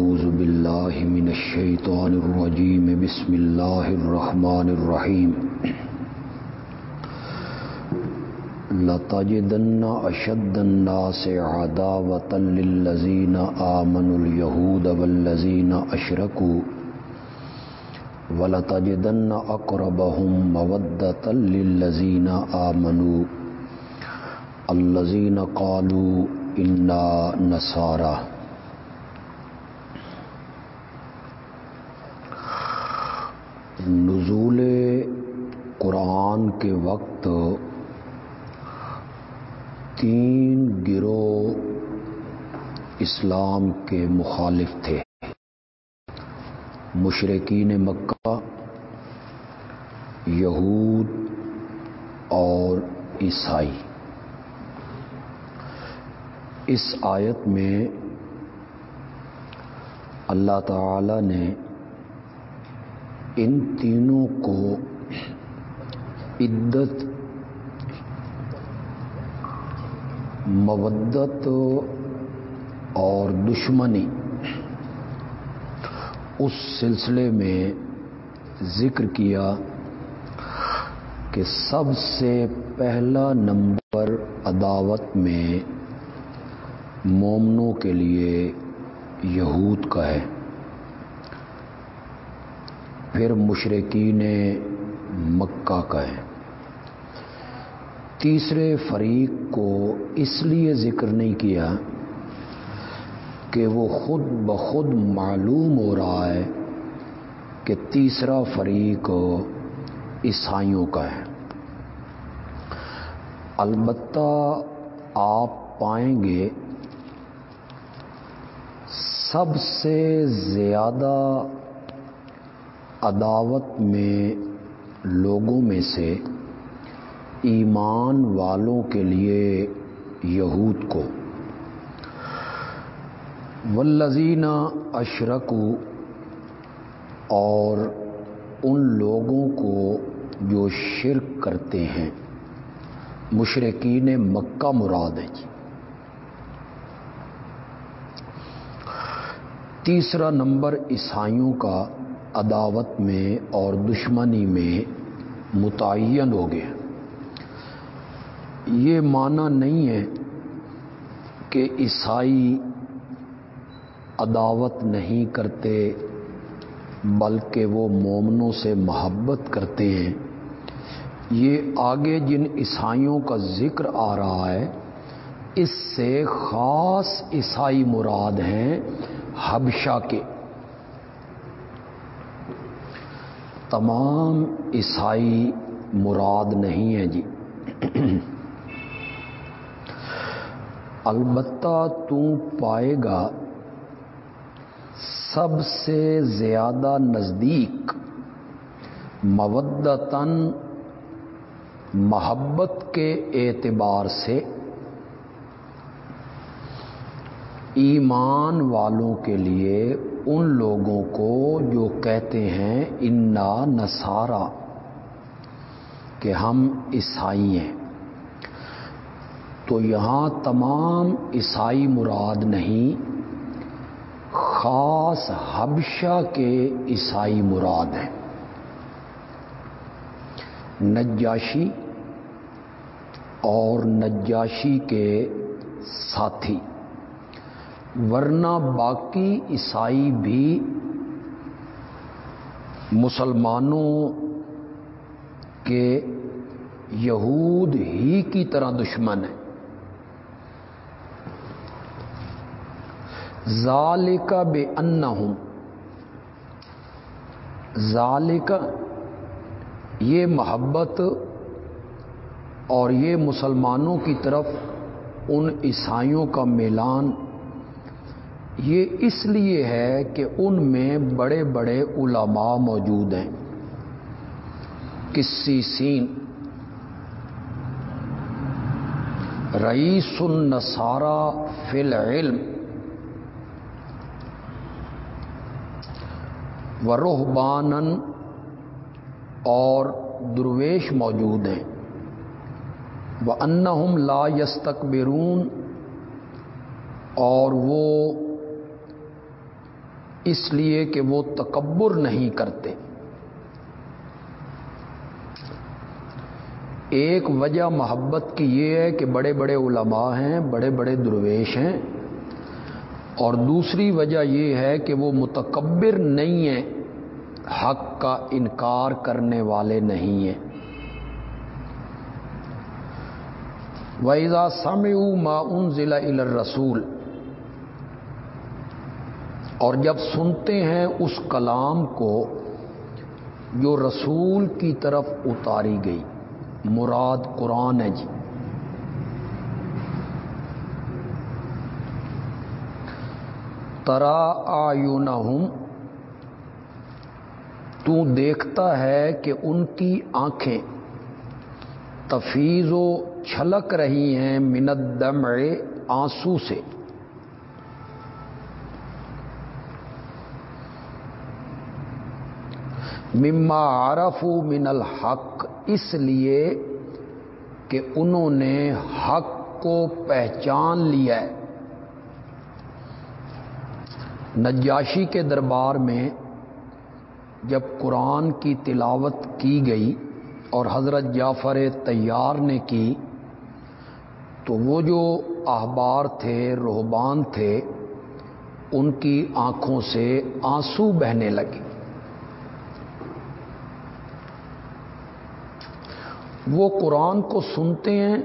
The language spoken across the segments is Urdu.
أعوذ بالله من الشيطان الرجيم. بسم الله الرحمن الرحيم. لتجدن أشد الناس عداوة للذين آمنوا اليهود والذين أشركوا. ولتجدن أقربهم مودة للذين آمنوا. الذين قالوا إنا نصارى. نزول قرآن کے وقت تین گروہ اسلام کے مخالف تھے۔ مشرقین مکہ، یہود اور عیسائی۔ اس آیت میں اللہ تعالی نے ان تینوں کو عدت، مودت اور دشمنی، اس سلسلے میں ذکر کیا کہ سب سے پہلا نمبر عداوت میں مومنوں کے لیے یہود کا ہے۔ پھر مشرقین مکہ کا ہے۔ تیسرے فریق کو اس لیے ذکر نہیں کیا کہ وہ خود بخود معلوم ہو رہا ہے کہ تیسرا فریق عیسائیوں کا ہے۔ البتہ آپ پائیں گے سب سے زیادہ عداوت میں لوگوں میں سے ایمان والوں کے لیے یہود کو۔ والذین اشرکو اور ان لوگوں کو جو شرک کرتے ہیں۔ مشرقین مکہ مراد ہے جی۔ تیسرا نمبر عیسائیوں کا عداوت میں اور دشمنی میں متعین ہو گیا یہ معنی نہیں ہے کہ عیسائی عداوت نہیں کرتے، بلکہ وہ مومنوں سے محبت کرتے ہیں۔ یہ آگے جن عیسائیوں کا ذکر آ رہا ہے، اس سے خاص عیسائی مراد ہیں حبشہ کے۔ تمام عیسائی مراد نہیں ہیں جی۔ البتہ تو پائے گا، سب سے زیادہ نزدیک، مودتاً محبت کے اعتبار سے ایمان والوں کے لیے ان لوگوں کو جو کہتے ہیں، انا نسارا کہ ہم عیسائی ہیں۔ تو یہاں تمام عیسائی مراد نہیں، خاص حبشہ کے عیسائی مراد ہیں۔ نجاشی اور نجاشی کے ساتھی۔ ورنہ باقی عیسائی بھی مسلمانوں کے یہود ہی کی طرح دشمن ہے ذالک بے ان ہوں ذالک یہ محبت اور یہ مسلمانوں کی طرف ان عیسائیوں کا میلان یہ اس لیے ہے کہ ان میں بڑے بڑے علماء موجود ہیں۔ کسی سین۔ رئیس النصارہ فی العلم۔ و روحبانن اور درویش موجود ہیں۔ وہ انہم لا یستکبرون اور وہ اس لیے کہ وہ تکبر نہیں کرتے۔ ایک وجہ محبت کی یہ ہے کہ بڑے بڑے علماء ہیں، بڑے بڑے درویش ہیں۔ اور دوسری وجہ یہ ہے کہ وہ متکبر نہیں ہیں، حق کا انکار کرنے والے نہیں ہیں۔ ویزا سم ما ان ضلع رسول اور جب سنتے ہیں اس کلام کو جو رسول کی طرف اتاری گئی، مراد قرآن ہے جی۔ ترا آیونہم تو دیکھتا ہے کہ ان کی آنکھیں تفیض و چھلک رہی ہیں منت دم آنسو سے۔ مما عرف من الحق، اس لیے کہ انہوں نے حق کو پہچان لیا ہے۔ نجاشی کے دربار میں جب قرآن کی تلاوت کی گئی اور حضرت جعفر تیار نے کی، تو وہ جو احبار تھے، روحبان تھے، ان کی آنکھوں سے آنسو بہنے لگے۔ وہ قرآن کو سنتے ہیں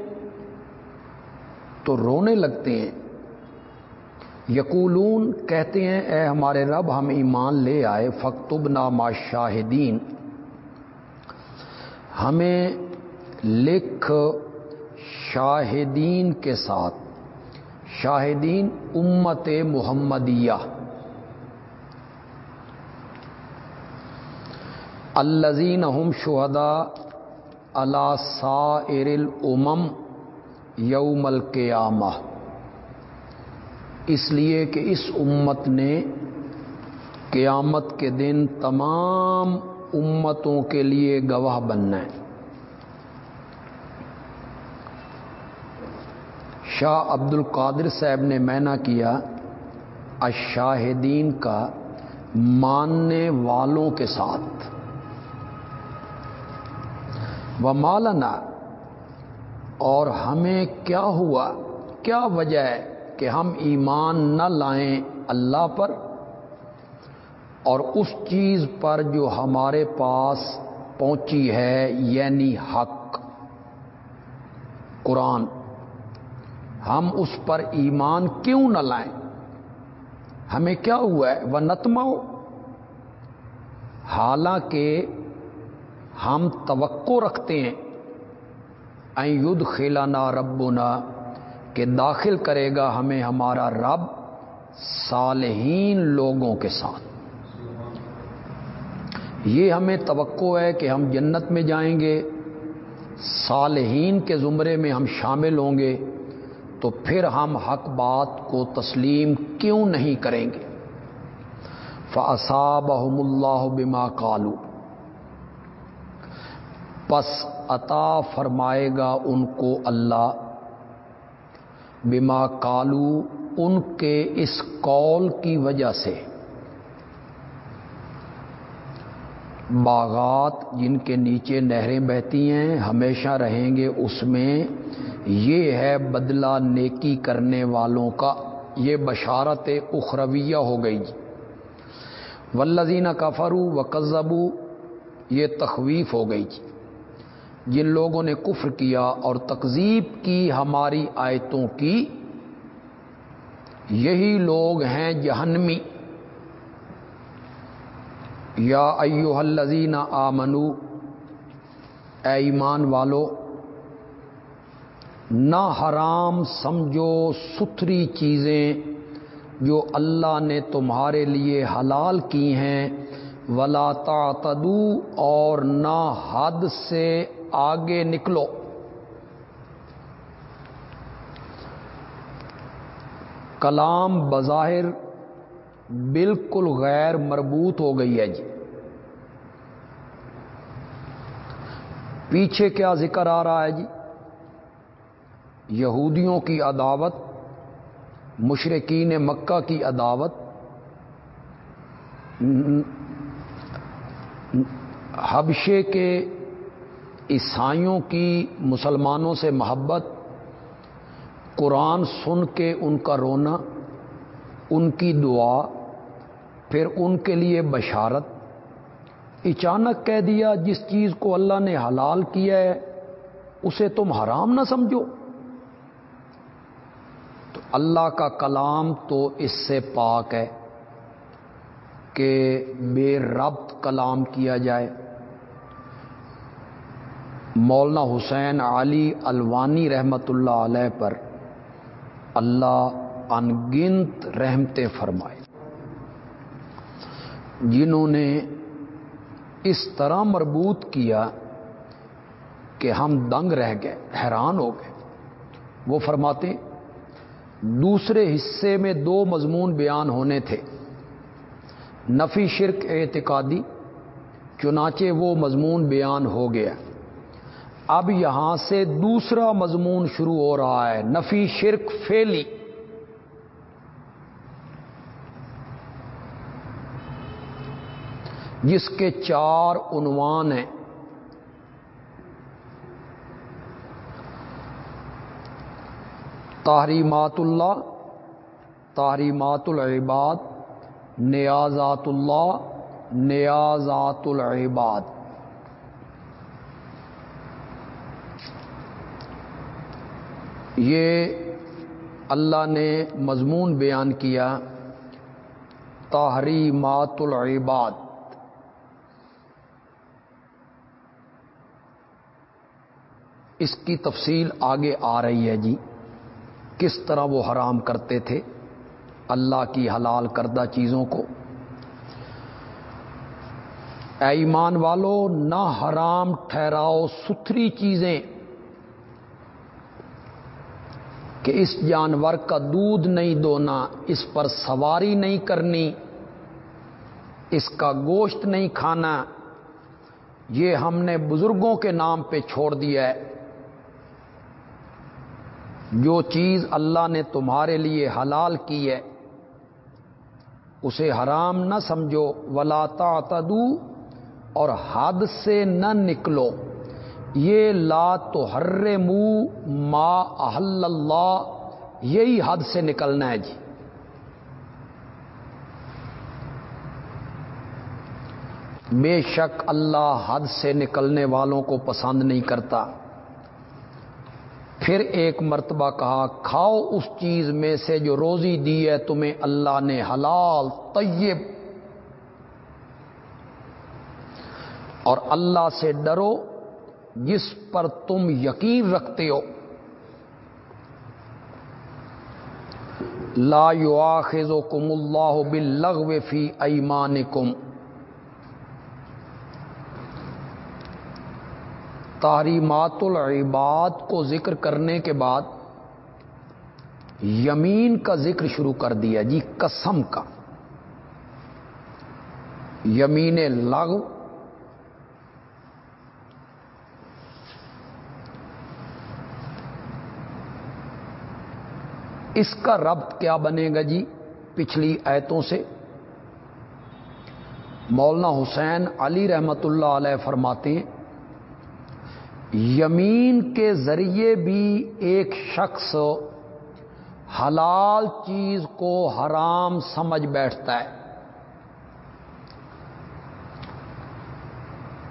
تو رونے لگتے ہیں۔ یقولون کہتے ہیں، اے ہمارے رب، ہم ایمان لے آئے فقتب نامہ شاہدین ہمیں لکھ شاہدین کے ساتھ۔ شاہدین امت محمدیہ۔ الزین ہم شہدا اللہ سائر الامم یوم القیامہ اس لیے کہ اس امت نے قیامت کے دن تمام امتوں کے لیے گواہ بننا ہے۔ شاہ عبد القادر صاحب نے مینا کیا اشاہدین کا ماننے والوں کے ساتھ۔ وہ مالنا اور ہمیں کیا ہوا؟ کیا وجہ ہے کہ ہم ایمان نہ لائیں اللہ پر؟ اور اس چیز پر جو ہمارے پاس پہنچی ہے یعنی حق۔ قرآن، ہم اس پر ایمان کیوں نہ لائیں؟ ہمیں کیا ہوا ہے؟ وہ نتما حالانکہ ہم توقع رکھتے ہیں۔ این خیلانا ربنا، کہ داخل کرے گا ہمیں ہمارا رب صالحین لوگوں کے ساتھ۔ یہ ہمیں توقع ہے کہ ہم جنت میں جائیں گے، صالحین کے زمرے میں ہم شامل ہوں گے، تو پھر ہم حق بات کو تسلیم کیوں نہیں کریں گے؟ فصابحم اللہ بما کالو پس عطا فرمائے گا ان کو اللہ۔ بما کالو ان کے اس قول کی وجہ سے۔ باغات جن کے نیچے نہریں بہتی ہیں، ہمیشہ رہیں گے اس میں۔ یہ ہے بدلہ نیکی کرنے والوں کا۔ یہ بشارت اخرویہ ہو گئی۔ ولزینہ کفرو و یہ تخویف ہو گئی۔ جن لوگوں نے کفر کیا اور تقزیب کی ہماری آیتوں کی، یہی لوگ ہیں جہنمی۔ یا ایو الزین آمنو، اے ایمان والو، نہ حرام سمجھو ستھری چیزیں جو اللہ نے تمہارے لیے حلال کی ہیں۔ ولا تعتدو اور نہ حد سے آگے نکلو۔ کلام بظاہر بالکل غیر مربوط ہو گئی ہے جی۔ پیچھے کیا ذکر آ رہا ہے جی؟ یہودیوں کی عداوت مشرقین مکہ کی عداوت حبشے کے عیسائیوں کی مسلمانوں سے محبت، قرآن سن کے ان کا رونا، ان کی دعا، پھر ان کے لیے بشارت۔ اچانک کہہ دیا، جس چیز کو اللہ نے حلال کیا ہے، اسے تم حرام نہ سمجھو۔ تو اللہ کا کلام تو اس سے پاک ہے کہ بے ربط کلام کیا جائے۔ مولانا حسین علی الوانی رحمت اللہ علیہ پر اللہ انگنت رحمتیں فرمائے۔ جنہوں نے اس طرح مربوط کیا کہ ہم دنگ رہ گئے، حیران ہو گئے۔ وہ فرماتے دوسرے حصے میں دو مضمون بیان ہونے تھے۔ نفی شرک اعتقادی، چنانچہ وہ مضمون بیان ہو گیا۔ اب یہاں سے دوسرا مضمون شروع ہو رہا ہے، نفی شرک فیلی جس کے چار عنوان ہیں۔ تحریمات اللہ، تحریمات العباد، نیازات اللہ، نیازات العباد۔ یہ اللہ نے مضمون بیان کیا تحریمات العباد اس کی تفصیل آگے آ رہی ہے جی کس طرح وہ حرام کرتے تھے، اللہ کی حلال کردہ چیزوں کو۔ اے ایمان والو، نہ حرام ٹھہراؤ، ستھری چیزیں۔ کہ اس جانور کا دودھ نہیں دونا، اس پر سواری نہیں کرنی، اس کا گوشت نہیں کھانا، یہ ہم نے بزرگوں کے نام پہ چھوڑ دیا ہے۔ جو چیز اللہ نے تمہارے لیے حلال کی ہے، اسے حرام نہ سمجھو، ولا تعتدو اور حد سے نہ نکلو۔ یہ لا تو ہر منہ ما احل اللہ، یہی حد سے نکلنا ہے جی۔ بے شک اللہ حد سے نکلنے والوں کو پسند نہیں کرتا۔ پھر ایک مرتبہ کہا، کھاؤ اس چیز میں سے جو روزی دی ہے، تمہیں اللہ نے حلال، طیب۔ اور اللہ سے ڈرو جس پر تم یقین رکھتے ہو۔ لا یواخذکم اللہ باللغو فی ایمانکم۔ تحریمات العباد کو ذکر کرنے کے بعد یمین کا ذکر شروع کر دیا جی قسم کا۔ یمین لغو اس کا ربط کیا بنے گا جی پچھلی ایتوں سے؟ مولانا حسین علی رحمت اللہ علیہ فرماتے ہیں، یمین کے ذریعے بھی ایک شخص حلال چیز کو حرام سمجھ بیٹھتا ہے۔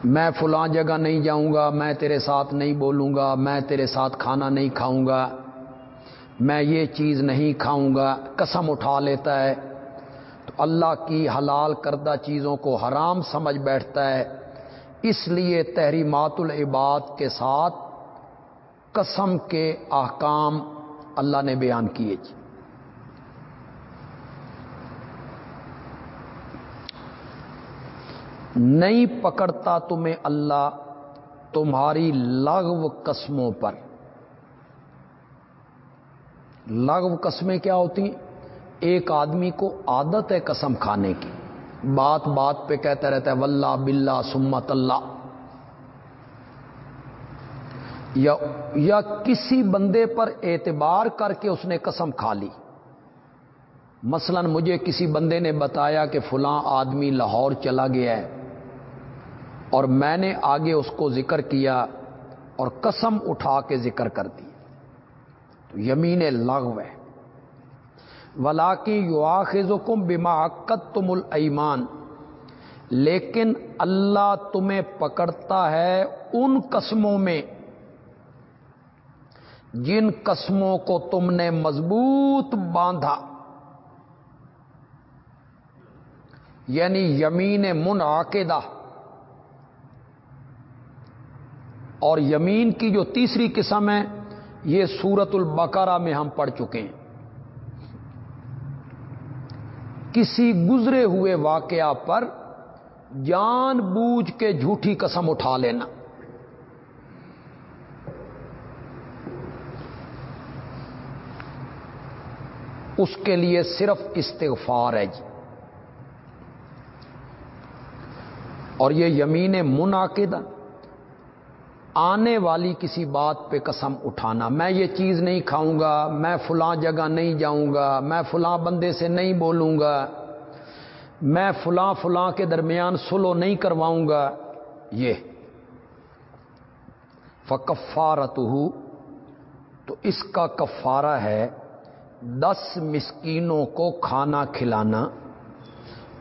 میں فلاں جگہ نہیں جاؤں گا، میں تیرے ساتھ نہیں بولوں گا، میں تیرے ساتھ کھانا نہیں کھاؤں گا میں یہ چیز نہیں کھاؤں گا، قسم اٹھا لیتا ہے۔ تو اللہ کی حلال کردہ چیزوں کو حرام سمجھ بیٹھتا ہے۔ اس لیے تحریمات العباد کے ساتھ قسم کے احکام اللہ نے بیان کیے جی۔ نہیں پکڑتا تمہیں اللہ تمہاری لغو قسموں پر۔ لغو قسمیں کیا ہوتی ہیں؟ ایک آدمی کو عادت ہے قسم کھانے کی۔ بات بات پہ کہتا رہتا ہے ولہ بلّہ سمت اللہ یا یا کسی بندے پر اعتبار کر کے اس نے قسم کھا لی۔ مثلا مجھے کسی بندے نے بتایا کہ فلاں آدمی لاہور چلا گیا ہے اور میں نے آگے اس کو ذکر کیا اور قسم اٹھا کے ذکر کر دی۔ یمین لغو ہے۔ ولا کی یو آخذ کم تم المان لیکن اللہ تمہیں پکڑتا ہے ان قسموں میں جن قسموں کو تم نے مضبوط باندھا۔ یعنی یمین منعقدہ۔ اور یمین کی جو تیسری قسم ہے یہ سورت البقرہ میں ہم پڑھ چکے ہیں۔ کسی گزرے ہوئے واقعہ پر جان بوجھ کے جھوٹی قسم اٹھا لینا۔ اس کے لیے صرف استغفار ہے جی۔ اور یہ یمین منعقد آنے والی کسی بات پہ قسم اٹھانا، میں یہ چیز نہیں کھاؤں گا، میں فلاں جگہ نہیں جاؤں گا، میں فلاں بندے سے نہیں بولوں گا، میں فلاں فلاں کے درمیان سلو نہیں کرواؤں گا۔ یہ۔ فکفارت تو اس کا کفارہ ہے دس مسکینوں کو کھانا کھلانا،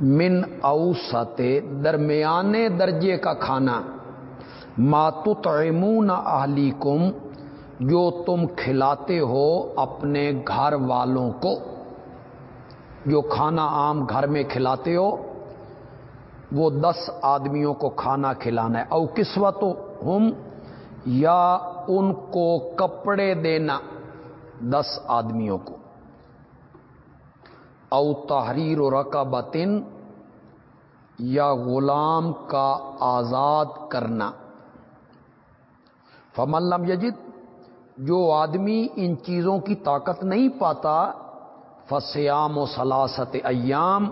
من اوسط درمیانے درجے کا کھانا۔ ماتمون اہلی کم جو تم کھلاتے ہو اپنے گھر والوں کو، جو کھانا عام گھر میں کھلاتے ہو، وہ دس آدمیوں کو کھانا کھلانا ہے۔ او کسوت ہم یا ان کو کپڑے دینا دس آدمیوں کو۔ او تحریر و رقبتن، یا غلام کا آزاد کرنا۔ فملم یجد، جو آدمی ان چیزوں کی طاقت نہیں پاتا فسیام و سلاست ایام،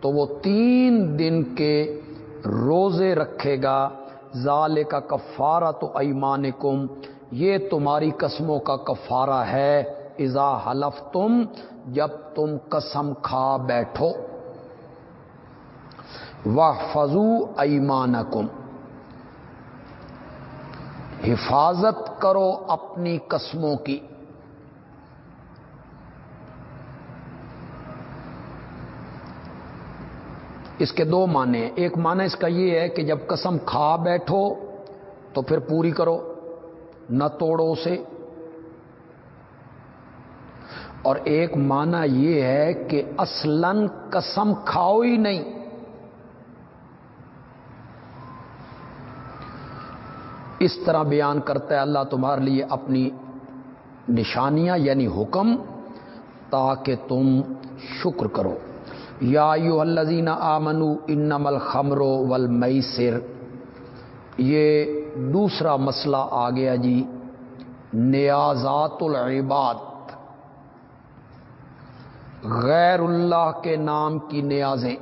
تو وہ تین دن کے روزے رکھے گا۔ ظال کا کفارہ تو ایمان کم یہ تمہاری قسموں کا کفارہ ہے۔ ازا حلف تم جب تم قسم کھا بیٹھو۔ وہ فضو ایمان کم حفاظت کرو اپنی قسموں کی۔ اس کے دو معنی ہیں۔ ایک معنی اس کا یہ ہے کہ جب قسم کھا بیٹھو تو پھر پوری کرو، نہ توڑو اسے۔ اور ایک معنی یہ ہے کہ اصلاً قسم کھاؤ ہی نہیں۔ اس طرح بیان کرتا ہے اللہ تمہارے لیے اپنی نشانیاں یعنی حکم تاکہ تم شکر کرو۔ یا یو الزین آمنو انم الخمرو ول یہ دوسرا مسئلہ آ گیا جی نیازات العباد۔ غیر اللہ کے نام کی نیازیں۔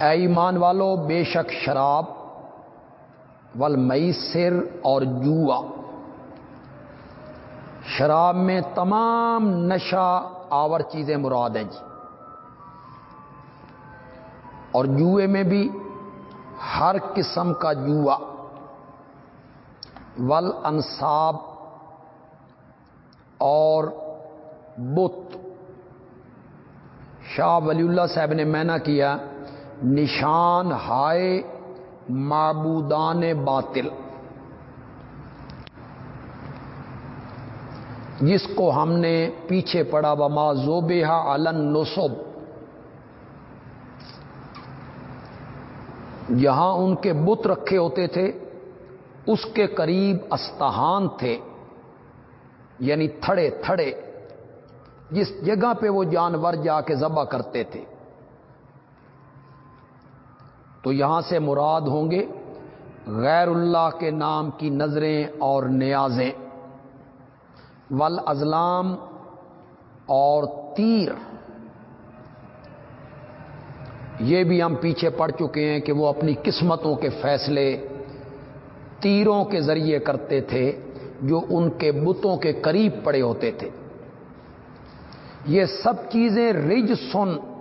اے ایمان والو، بے شک شراب، والمیسر اور جوا۔ شراب میں تمام نشہ آور چیزیں مراد ہیں جی۔ اور جوئے میں بھی ہر قسم کا جوا۔ ول انصاب اور بت۔ شاہ ولی اللہ صاحب نے مینا کیا۔ نشان ہائے معبودان باطل۔ جس کو ہم نے پیچھے پڑا، وما زوبہ علن نصب جہاں ان کے بت رکھے ہوتے تھے، اس کے قریب استہان تھے یعنی تھڑے تھڑے، جس جگہ پہ وہ جانور جا کے ذبح کرتے تھے۔ تو یہاں سے مراد ہوں گے غیر اللہ کے نام کی نظریں اور نیازیں۔ ول ازلام اور تیر۔ یہ بھی ہم پیچھے پڑ چکے ہیں کہ وہ اپنی قسمتوں کے فیصلے تیروں کے ذریعے کرتے تھے جو ان کے بتوں کے قریب پڑے ہوتے تھے۔ یہ سب چیزیں رج سن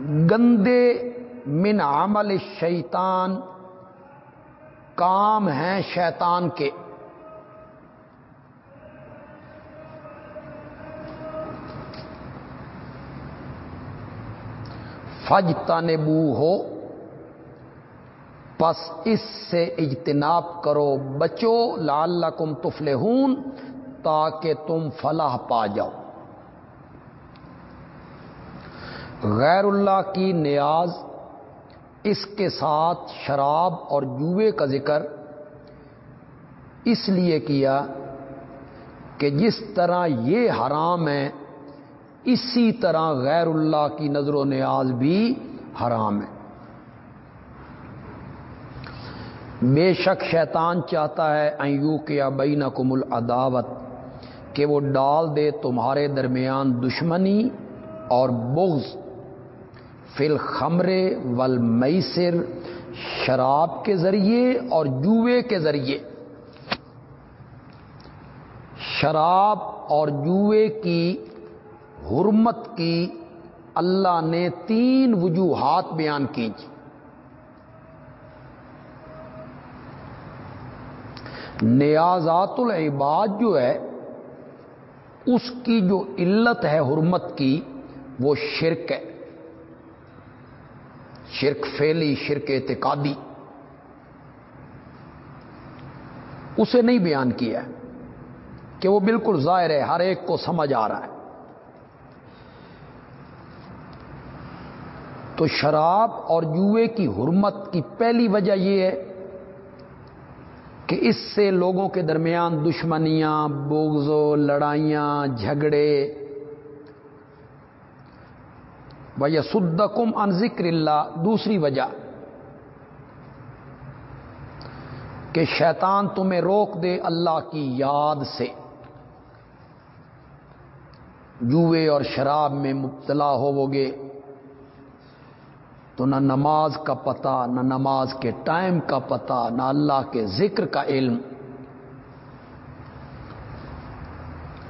گندے من عمل شیطان کام ہیں شیطان کے۔ فج تانبو ہو، پس اس سے اجتناب کرو، بچو لال کم تفل تاکہ تم فلاح پا جاؤ۔ غیر اللہ کی نیاز، اس کے ساتھ شراب اور جوئے کا ذکر اس لیے کیا کہ جس طرح یہ حرام ہے، اسی طرح غیر اللہ کی نظر و نیاز بھی حرام ہے۔ بے شک شیطان چاہتا ہے ایو کیا بین کمل کہ وہ ڈال دے تمہارے درمیان دشمنی اور بغض۔ فل خمرے ول میسر شراب کے ذریعے اور جوئے کے ذریعے۔ شراب اور جوئے کی حرمت کی اللہ نے تین وجوہات بیان کی جی۔ نیازات العباد جو ہے، اس کی جو علت ہے حرمت کی، وہ شرک ہے۔ شرک فیلی شرک اعتقادی۔ اسے نہیں بیان کیا کہ وہ بالکل ظاہر ہے، ہر ایک کو سمجھ آ رہا ہے۔ تو شراب اور جوئے کی حرمت کی پہلی وجہ یہ ہے کہ اس سے لوگوں کے درمیان دشمنیاں بوگزو لڑائیاں، جھگڑے بھیا سدکم ان ذکر اللہ دوسری وجہ کہ شیطان تمہیں روک دے اللہ کی یاد سے۔ جوئے اور شراب میں مبتلا ہو گے تو نہ نماز کا پتہ، نہ نماز کے ٹائم کا پتہ، نہ اللہ کے ذکر کا علم۔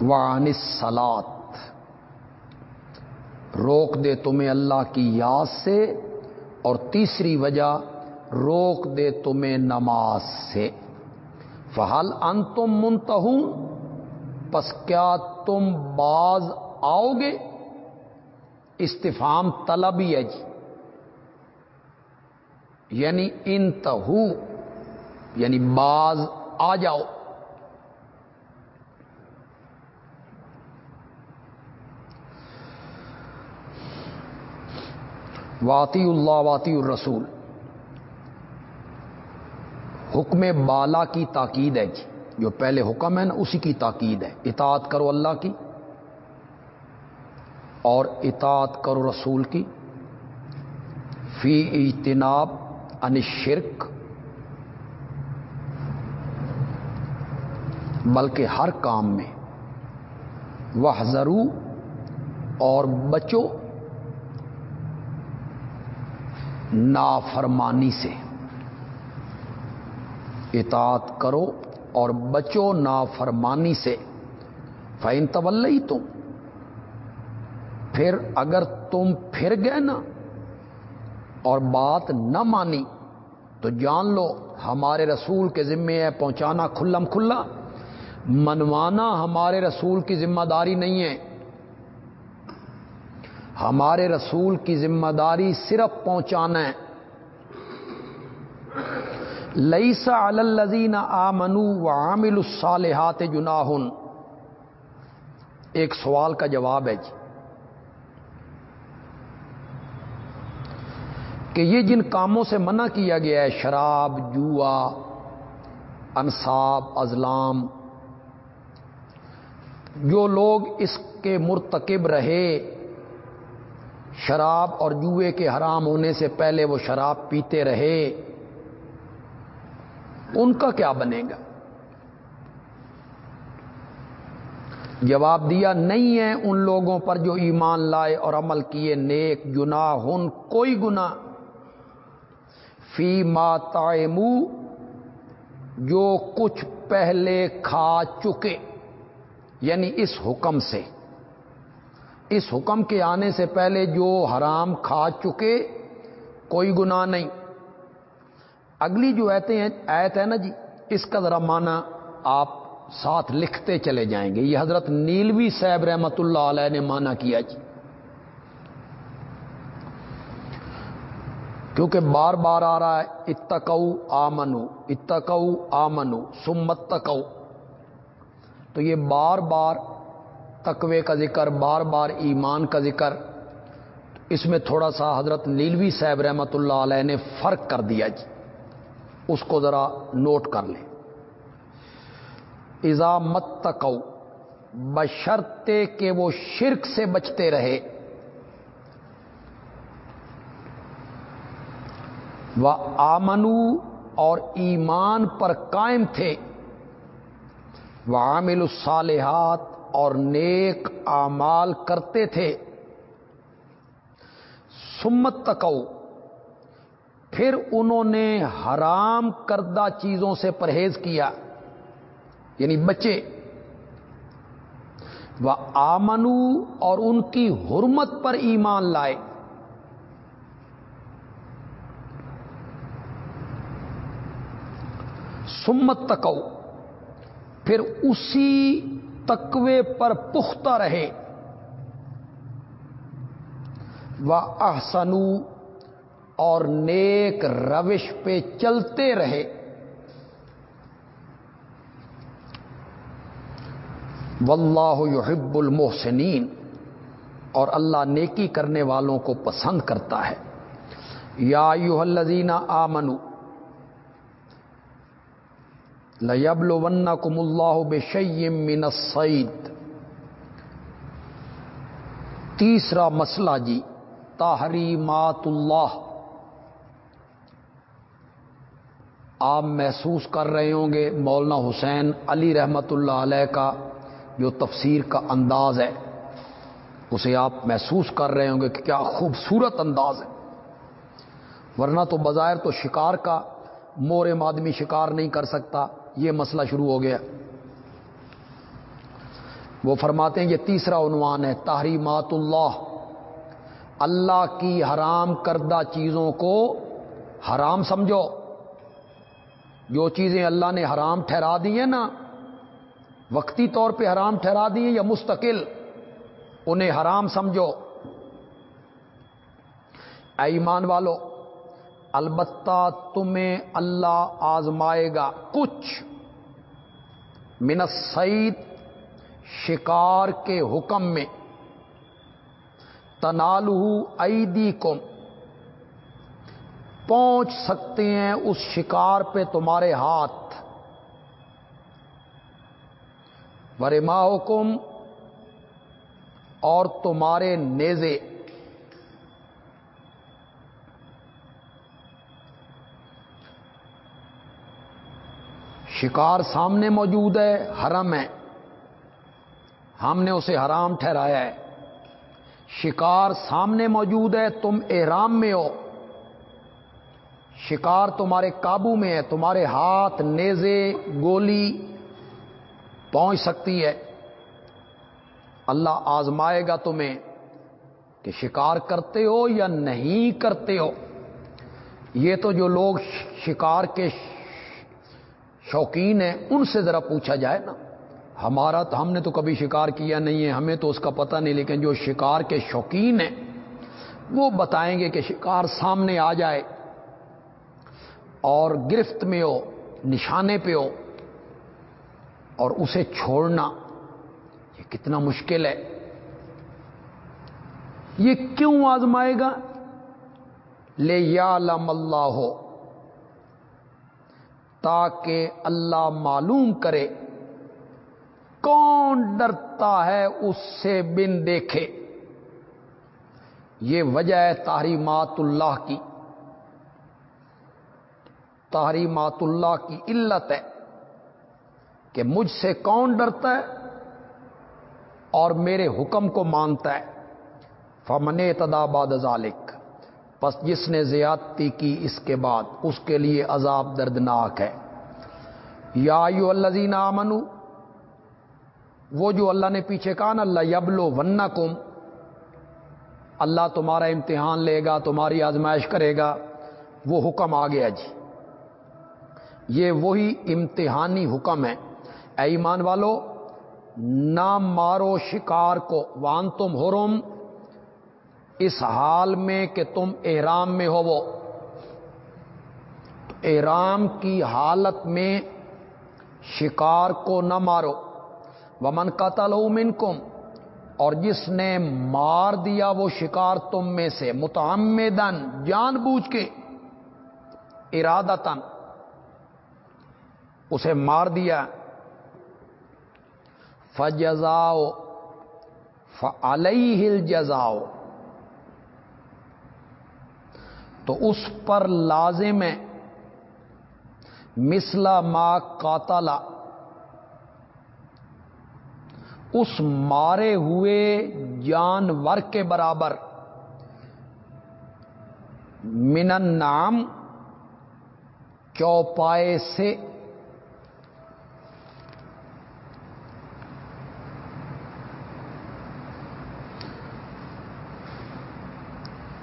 وان سلاد روک دے تمہیں اللہ کی یاد سے اور تیسری وجہ روک دے تمہیں نماز سے۔ فہل ان تم منتہ پس کیا تم باز آؤ گے؟ استفام طلب ہی ہے جی یعنی ان تہو یعنی باز آ جاؤ۔ واطی اللہ واطی الرسول۔ حکم بالا کی تاکید ہے جی۔ جو پہلے حکم ہے نا، اسی کی تاکید ہے۔ اطاعت کرو اللہ کی اور اطاعت کرو رسول کی۔ فی اجتناب ان شرک بلکہ ہر کام میں وہ ضرو اور بچو نافرمانی سے۔ اطاعت کرو اور بچو نافرمانی سے۔ فین طول تم پھر اگر تم پھر گئے نا اور بات نہ مانی، تو جان لو ہمارے رسول کے ذمے ہے پہنچانا کھلم کھلا۔ منوانا ہمارے رسول کی ذمہ داری نہیں ہے۔ ہمارے رسول کی ذمہ داری صرف پہنچانا ہے۔ لئیسا الزین آ منو و عامل الصالحات جناہن ایک سوال کا جواب ہے جی۔ کہ یہ جن کاموں سے منع کیا گیا ہے، شراب، جوا، انصاب ازلام جو لوگ اس کے مرتکب رہے شراب اور جوئے کے حرام ہونے سے پہلے وہ شراب پیتے رہے، ان کا کیا بنے گا؟ جواب دیا، نہیں ہے ان لوگوں پر جو ایمان لائے اور عمل کیے نیک ہن کوئی گنا فی ماتمو جو کچھ پہلے کھا چکے یعنی اس حکم سے۔ اس حکم کے آنے سے پہلے جو حرام کھا چکے، کوئی گناہ نہیں۔ اگلی جو ایتے ہیں ایت ہے نا جی اس کا ذرا مانا آپ ساتھ لکھتے چلے جائیں گے۔ یہ حضرت نیلوی صاحب رحمت اللہ علیہ نے مانا کیا جی۔ کیونکہ بار بار آ رہا ہے اتکو آمنو اتکو آمنو سمت تکو تو یہ بار بار تقوی کا ذکر، بار بار ایمان کا ذکر۔ اس میں تھوڑا سا حضرت نیلوی صاحب رحمت اللہ علیہ نے فرق کر دیا جی۔ اس کو ذرا نوٹ کر لیں۔ ایزا مت تکو بشرتے کہ وہ شرک سے بچتے رہے۔ وہ آمنو اور ایمان پر قائم تھے۔ وہ عامل الصالحات اور نیک اعمال کرتے تھے۔ سمت تکو۔ پھر انہوں نے حرام کردہ چیزوں سے پرہیز کیا یعنی بچے۔ وہ آمنو اور ان کی حرمت پر ایمان لائے۔ سمت تکو۔ پھر اسی تقوے پر پختہ رہے۔ وہ احسنو اور نیک روش پہ چلتے رہے۔ واللہ یحب المحسنین اور اللہ نیکی کرنے والوں کو پسند کرتا ہے۔ یا یو الذین آمنو لیبلونکم اللہ بشیم من الصید. تیسرا مسئلہ جی تحریمات اللہ آپ محسوس کر رہے ہوں گے مولانا حسین علی رحمت اللہ علیہ کا جو تفسیر کا انداز ہے۔ اسے آپ محسوس کر رہے ہوں گے کہ کیا خوبصورت انداز ہے۔ ورنہ تو بظاہر تو شکار کا مور آدمی شکار نہیں کر سکتا۔ یہ مسئلہ شروع ہو گیا۔ وہ فرماتے ہیں یہ تیسرا عنوان ہے، تحریمات اللہ۔ اللہ کی حرام کردہ چیزوں کو حرام سمجھو۔ جو چیزیں اللہ نے حرام ٹھہرا دی ہیں نا، وقتی طور پہ حرام ٹھہرا دیے یا مستقل، انہیں حرام سمجھو۔ ایمان والو البتہ تمہیں اللہ آزمائے گا۔ کچھ منت سعید شکار کے حکم میں، تنالو ایدی کم پہنچ سکتے ہیں اس شکار پہ تمہارے ہاتھ۔ ورما حکم اور تمہارے نیزے۔ شکار سامنے موجود ہے، حرم ہے۔ ہم نے اسے حرام ٹھہرایا ہے۔ شکار سامنے موجود ہے، تم احرام میں ہو۔ شکار تمہارے قابو میں ہے، تمہارے ہاتھ، نیزے، گولی پہنچ سکتی ہے۔ اللہ آزمائے گا تمہیں کہ شکار کرتے ہو یا نہیں کرتے ہو۔ یہ تو جو لوگ شکار کے شوقین ہیں، ان سے ذرا پوچھا جائے نا۔ ہمارا تو ہم نے تو کبھی شکار کیا نہیں ہے، ہمیں تو اس کا پتہ نہیں، لیکن جو شکار کے شوقین ہیں، وہ بتائیں گے کہ شکار سامنے آ جائے۔ اور گرفت میں ہو، نشانے پہ ہو، اور اسے چھوڑنا، یہ کتنا مشکل ہے۔ یہ کیوں آزمائے گا؟ لے یا لم اللہ ہو تاکہ اللہ معلوم کرے کون ڈرتا ہے اس سے بن دیکھے۔ یہ وجہ ہے تحریمات اللہ کی۔ تحریمات اللہ کی علت ہے کہ مجھ سے کون ڈرتا ہے اور میرے حکم کو مانتا ہے۔ فمن تداباد ذالک پس جس نے زیادتی کی اس کے بعد اس کے لیے عذاب دردناک ہے۔ یا یو الزین منو وہ جو اللہ نے پیچھے کہا نا اللہ یبلو ون کم اللہ تمہارا امتحان لے گا، تمہاری آزمائش کرے گا، وہ حکم آ گیا جی۔ یہ وہی امتحانی حکم ہے۔ اے ایمان والو، نہ مارو شکار کو وان تم حرم اس حال میں کہ تم احرام میں ہو وہ احرام کی حالت میں شکار کو نہ مارو۔ ومن قتل من کم اور جس نے مار دیا وہ شکار تم میں سے متعمدن جان بوجھ کے ارادتن اسے مار دیا۔ فجزاؤ، فعلیہ ہل تو اس پر لازم ہے۔ مسلا ما قاتلا، اس مارے ہوئے جانور کے برابر۔ من نام چوپائے سے۔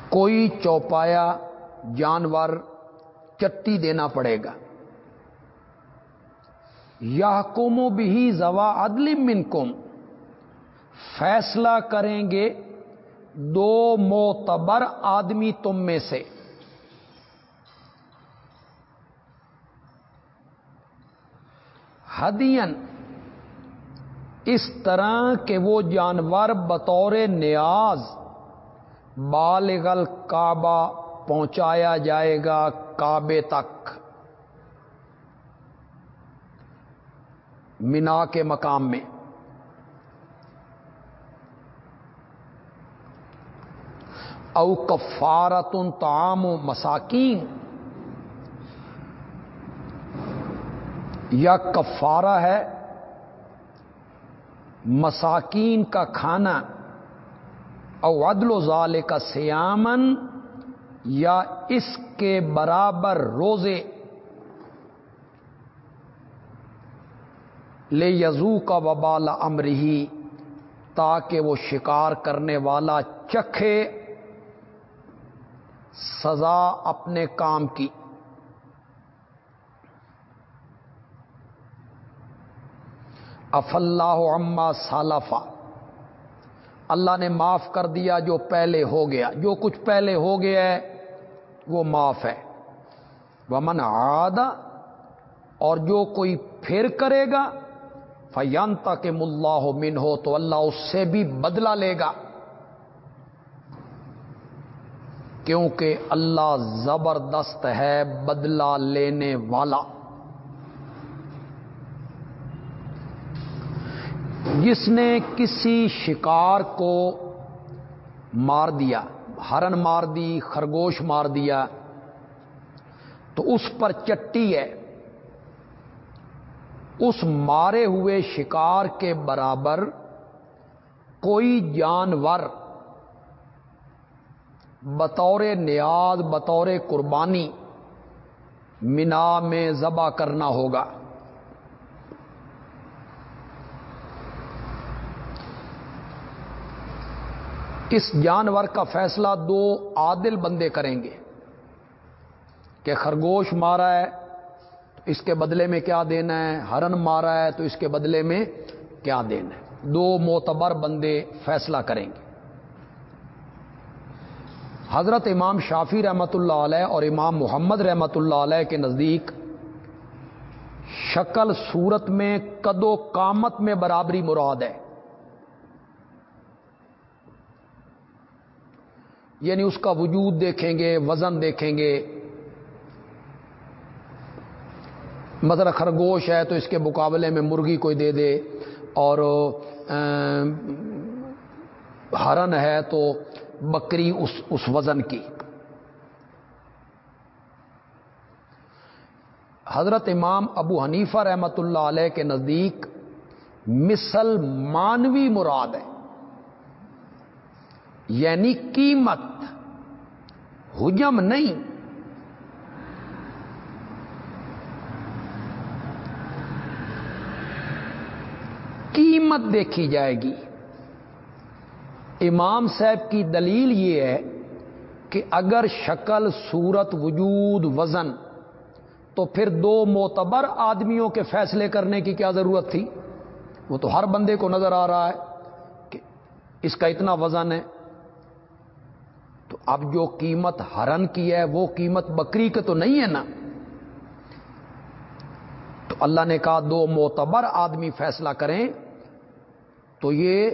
کوئی چوپایا جانور چٹی دینا پڑے گا۔ یا کومو بھی زوا عدل من کم فیصلہ کریں گے دو موتبر آدمی تم میں سے۔ ہدین اس طرح کہ وہ جانور بطور نیاز بالغل کعبہ پہنچایا جائے گا کعبے تک۔ مینا کے مقام میں۔ او کفارت تعام و مساکین۔ یا کفارہ ہے مساکین کا کھانا۔ او عدل و ظال کا سیامن یا اس کے برابر روزے لے یزو کا وبال امرہی تاکہ وہ شکار کرنے والا چکھے سزا اپنے کام کی۔ اف اللہ عما سالفا اللہ نے معاف کر دیا جو پہلے ہو گیا۔ جو کچھ پہلے ہو گیا ہے وہ معاف ہے۔ ومن آدھا اور جو کوئی پھر کرے گا فیانتا کے ملا ہو من ہو تو اللہ اس سے بھی بدلہ لے گا۔ کیونکہ اللہ زبردست ہے بدلہ لینے والا۔ جس نے کسی شکار کو مار دیا ہرن مار دی، خرگوش مار دیا۔ تو اس پر چٹی ہے۔ اس مارے ہوئے شکار کے برابر کوئی جانور بطور نیاز بطور قربانی مینا میں ذبح کرنا ہوگا۔ اس جانور کا فیصلہ دو عادل بندے کریں گے؟ کہ خرگوش مارا ہے تو اس کے بدلے میں کیا دینا ہے؟ ہرن مارا ہے تو اس کے بدلے میں کیا دینا ہے؟ دو معتبر بندے فیصلہ کریں گے۔ حضرت امام شافی رحمت اللہ علیہ اور امام محمد رحمت اللہ علیہ کے نزدیک شکل صورت میں قد و کامت میں برابری مراد ہے۔ یعنی اس کا وجود دیکھیں گے، وزن دیکھیں گے۔ مثلا خرگوش ہے تو اس کے مقابلے میں مرغی کوئی دے دے۔ اور ہرن ہے تو بکری اس اس وزن کی۔ حضرت امام ابو حنیفہ رحمت اللہ علیہ کے نزدیک مثل مانوی مراد ہے۔ یعنی قیمت حجم نہیں۔ قیمت دیکھی جائے گی۔ امام صاحب کی دلیل یہ ہے کہ اگر شکل، صورت، وجود، وزن، تو پھر دو معتبر آدمیوں کے فیصلے کرنے کی کیا ضرورت تھی؟ وہ تو ہر بندے کو نظر آ رہا ہے کہ اس کا اتنا وزن ہے۔ اب جو قیمت ہرن کی ہے وہ قیمت بکری کے تو نہیں ہے نا؟ تو اللہ نے کہا دو معتبر آدمی فیصلہ کریں، تو یہ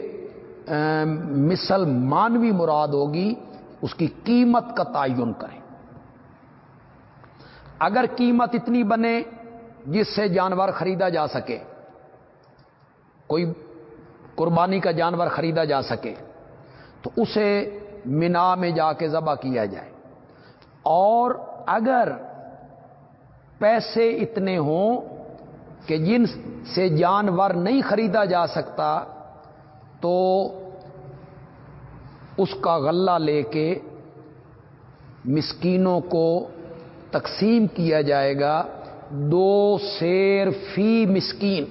مثل مانوی مراد ہوگی، اس کی قیمت کا تعین کریں۔ اگر قیمت اتنی بنے جس سے جانور خریدا جا سکے، کوئی قربانی کا جانور خریدا جا سکے، تو اسے مینا میں جا کے ذبح کیا جائے۔ اور اگر پیسے اتنے ہوں کہ جن سے جانور نہیں خریدا جا سکتا، تو اس کا غلہ لے کے مسکینوں کو تقسیم کیا جائے گا۔ دو سیر فی مسکین۔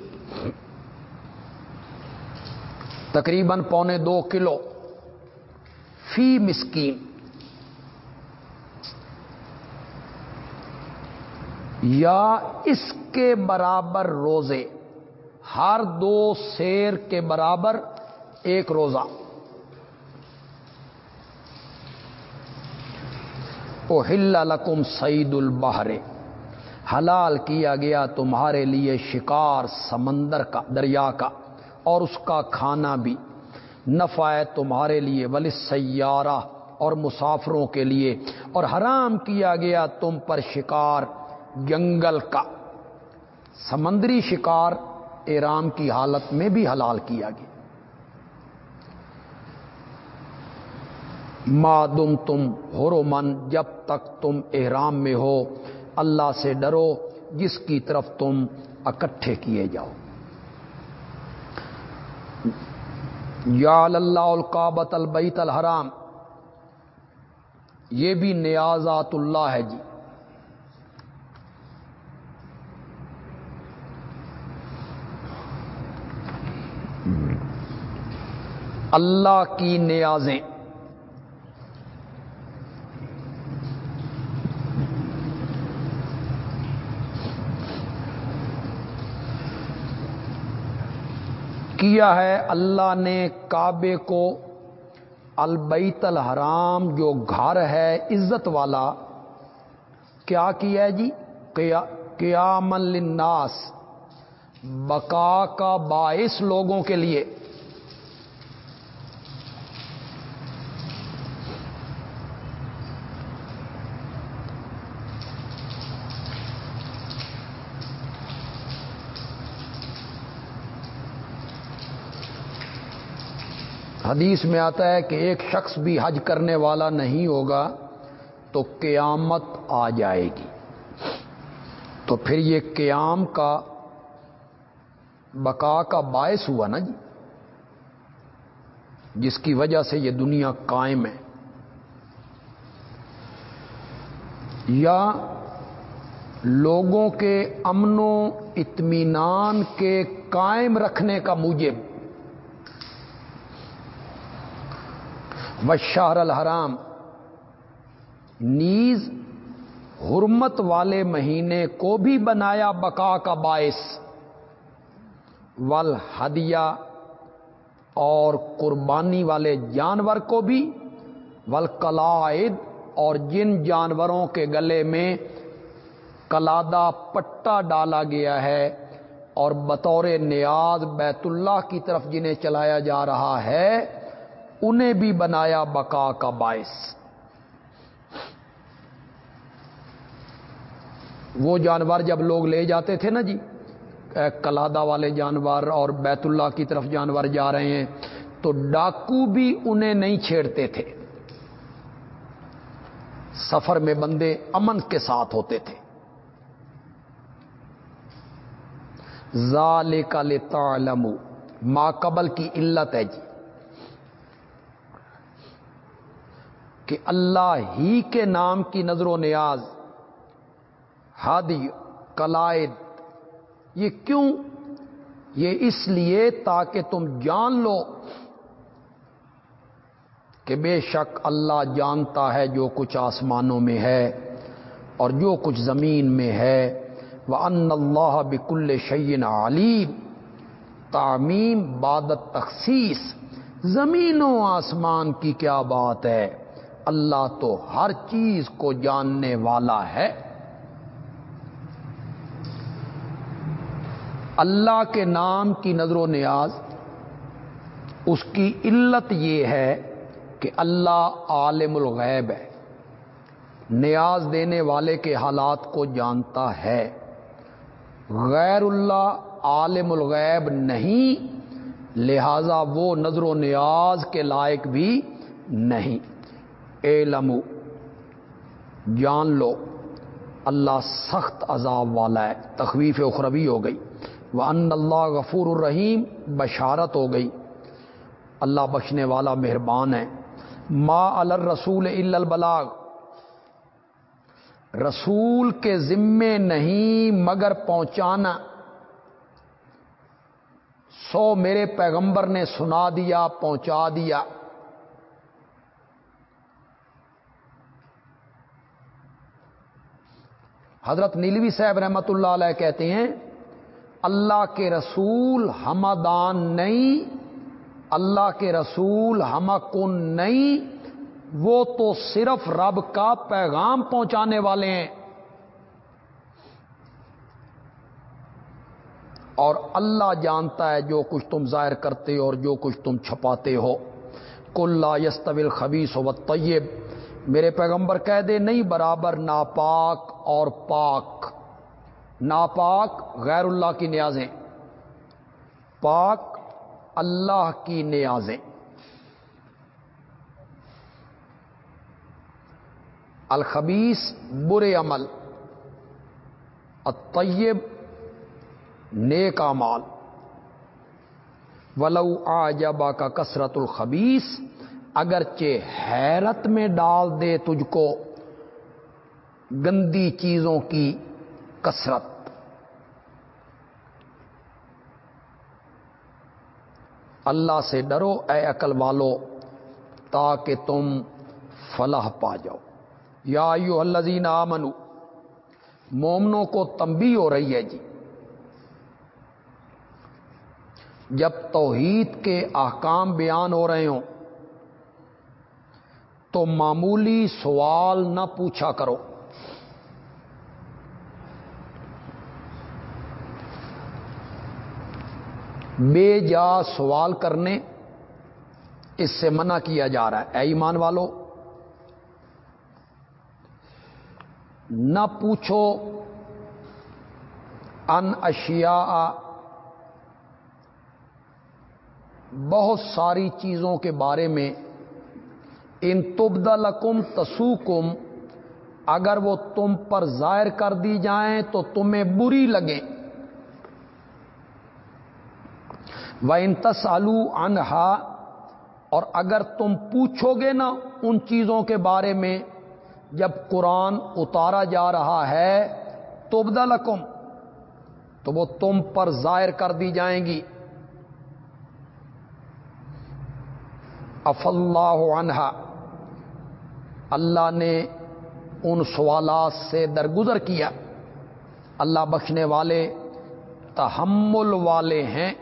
تقریباً پونے دو کلو۔ فی مسکین۔ یا اس کے برابر روزے، ہر دو سیر کے برابر ایک روزہ۔ او ہل لکم سعید البہر حلال کیا گیا تمہارے لیے شکار سمندر کا، دریا کا اور اس کا کھانا بھی۔ نفع ہے تمہارے لیے، ولی سیارہ اور مسافروں کے لیے۔ اور حرام کیا گیا تم پر شکار جنگل کا۔ سمندری شکار ایرام کی حالت میں بھی حلال کیا گیا۔ مادم تم ہو من جب تک تم احرام میں ہو، اللہ سے ڈرو، جس کی طرف تم اکٹھے کیے جاؤ۔ یا اللہ القابت البیت الحرام۔ یہ بھی نیازات اللہ ہے جی۔ اللہ کی نیازیں۔ کیا ہے اللہ نے کعبے کو البیت الحرام جو گھر ہے عزت والا، کیا کیا ہے جی؟ قیام للناس، بقا کا باعث لوگوں کے لیے۔ حدیث میں آتا ہے کہ ایک شخص بھی حج کرنے والا نہیں ہوگا تو قیامت آ جائے گی۔ تو پھر یہ قیام کا بقا کا باعث ہوا نا جی؟ جس کی وجہ سے یہ دنیا قائم ہے۔ یا لوگوں کے امن و اطمینان کے قائم رکھنے کا موجب وشار الحرام۔ نیز حرمت والے مہینے کو بھی بنایا بقا کا باعث۔ ول ہدیہ اور قربانی والے جانور کو بھی۔ والقلائد اور جن جانوروں کے گلے میں کلادہ پٹا ڈالا گیا ہے۔ اور بطور نیاز بیت اللہ کی طرف جنہیں چلایا جا رہا ہے۔ انہیں بھی بنایا بقا کا باعث۔ وہ جانور جب لوگ لے جاتے تھے نا جی کلادہ والے جانور اور بیت اللہ کی طرف جانور جا رہے ہیں، تو ڈاکو بھی انہیں نہیں چھیڑتے تھے۔ سفر میں بندے امن کے ساتھ ہوتے تھے۔ ظال کا لتا ماقبل کی علت ہے جی۔ کہ اللہ ہی کے نام کی نظر و نیاز، ہادی کلائد یہ کیوں؟ یہ اس لیے تاکہ تم جان لو کہ بے شک اللہ جانتا ہے جو کچھ آسمانوں میں ہے اور جو کچھ زمین میں ہے۔ وہ ان اللہ بکل شعین علیم تعمیم بادت تخصیص زمین و آسمان کی کیا بات ہے؟ اللہ تو ہر چیز کو جاننے والا ہے۔ اللہ کے نام کی نظر و نیاز، اس کی علت یہ ہے کہ اللہ عالم الغیب ہے۔ نیاز دینے والے کے حالات کو جانتا ہے۔ غیر اللہ عالم الغیب نہیں، لہذا وہ نظر و نیاز کے لائق بھی نہیں۔ اے لمو جان لو، اللہ سخت عذاب والا ہے، تخویف اخروی ہو گئی۔ وہ ان اللہ غفور الرحیم بشارت ہو گئی۔ اللہ بخشنے والا مہربان ہے۔ ما الرسول البلاغ۔ رسول کے ذمے نہیں، مگر پہنچانا۔ سو میرے پیغمبر نے سنا دیا، پہنچا دیا۔ حضرت نیلوی صاحب رحمت اللہ علیہ کہتے ہیں، اللہ کے رسول ہمدان نہیں، اللہ کے رسول ہم کن نہیں، وہ تو صرف رب کا پیغام پہنچانے والے ہیں۔ اور اللہ جانتا ہے جو کچھ تم ظاہر کرتے ہو اور جو کچھ تم چھپاتے ہو۔ کل یستویل خبیص و طیب میرے پیغمبر کہہ دے نہیں برابر ناپاک اور پاک۔ ناپاک غیر اللہ کی نیازیں۔ پاک اللہ کی نیازیں۔ الخبیس برے عمل۔ الطیب نیک مال ولو آجبا کا کثرت الخبیس اگرچہ حیرت میں ڈال دے تجھ کو گندی چیزوں کی کثرت۔ اللہ سے ڈرو اے عقل والو تاکہ تم فلاح پا جاؤ۔ یا یو الزین آمنو مومنوں کو تمبی ہو رہی ہے جی۔ جب توحید کے احکام بیان ہو رہے ہوں تو معمولی سوال نہ پوچھا کرو۔ بے جا سوال کرنے، اس سے منع کیا جا رہا ہے۔ اے ایمان والو، نہ پوچھو، ان اشیاء، بہت ساری چیزوں کے بارے میں ان تبدلکم تسوکم، اگر وہ تم پر ظاہر کر دی جائیں تو تمہیں بری لگیں وہ ان تسالو انہا اور اگر تم پوچھو گے نا ان چیزوں کے بارے میں، جب قرآن اتارا جا رہا ہے تو لکم، تو وہ تم پر ظاہر کر دی جائیں گی۔ اف اللہ عنہ اللہ نے ان سوالات سے درگزر کیا۔ اللہ بخشنے والے، تحمل والے ہیں۔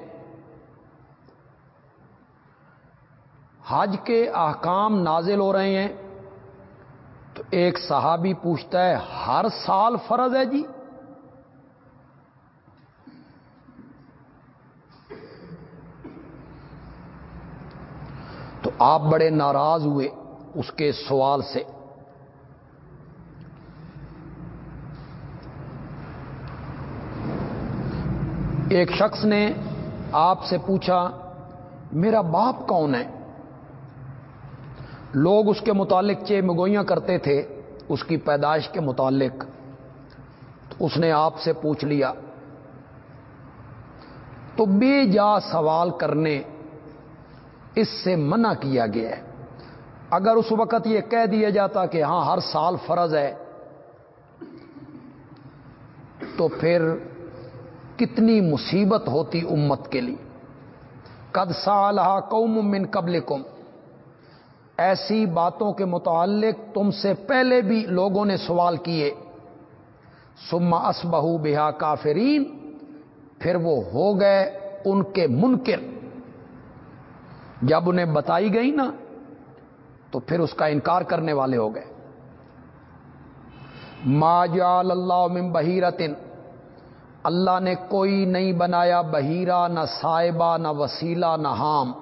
حج کے احکام نازل ہو رہے ہیں۔ تو ایک صحابی پوچھتا ہے، ہر سال فرض ہے جی؟ تو آپ بڑے ناراض ہوئے۔ اس کے سوال سے۔ ایک شخص نے آپ سے پوچھا، میرا باپ کون ہے؟ لوگ اس کے متعلق چے مگوئیاں کرتے تھے، اس کی پیدائش کے متعلق۔ تو اس نے آپ سے پوچھ لیا، تو بے جا سوال کرنے، اس سے منع کیا گیا ہے۔ اگر اس وقت یہ کہہ دیا جاتا کہ ہاں ہر سال فرض ہے، تو پھر کتنی مصیبت ہوتی امت کے لیے۔ قد سالہ قوم من قبل ایسی باتوں کے متعلق تم سے پہلے بھی لوگوں نے سوال کیے۔ سما اسبہ بہا کافرین۔ پھر وہ ہو گئے ان کے منکر۔ جب انہیں بتائی گئی نا تو پھر اس کا انکار کرنے والے ہو گئے۔ ما جال اللہ من بحیرتن اللہ نے کوئی نہیں بنایا بہیرا نہ صاحبہ، نہ وسیلہ، نہ حام۔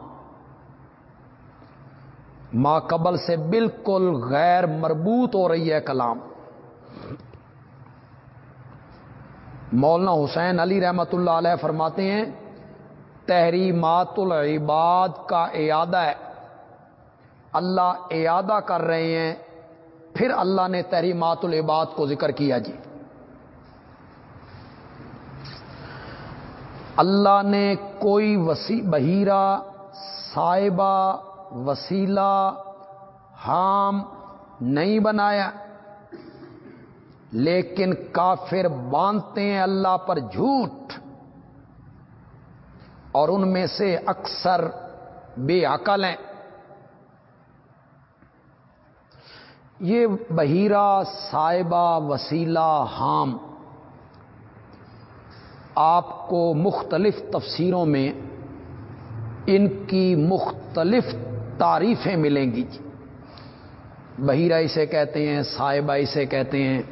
ماں قبل سے بالکل غیر مربوط ہو رہی ہے کلام۔ مولانا حسین علی رحمت اللہ علیہ فرماتے ہیں، تحریمات العباد کا اعادہ ہے۔ اللہ اعادہ کر رہے ہیں، پھر اللہ نے تحریمات العباد کو ذکر کیا جی۔ اللہ نے کوئی وسی بہیرہ، صاحبہ، وسیلہ، حام نہیں بنایا۔ لیکن کافر باندھتے ہیں اللہ پر جھوٹ۔ اور ان میں سے اکثر بے عقل ہیں۔ یہ بہیرہ صاحبہ وسیلہ حام آپ کو مختلف تفسیروں میں ان کی مختلف تعریفیں ملیں گی جی۔ بہیرہ اسے کہتے ہیں، صاحبہ اسے کہتے ہیں۔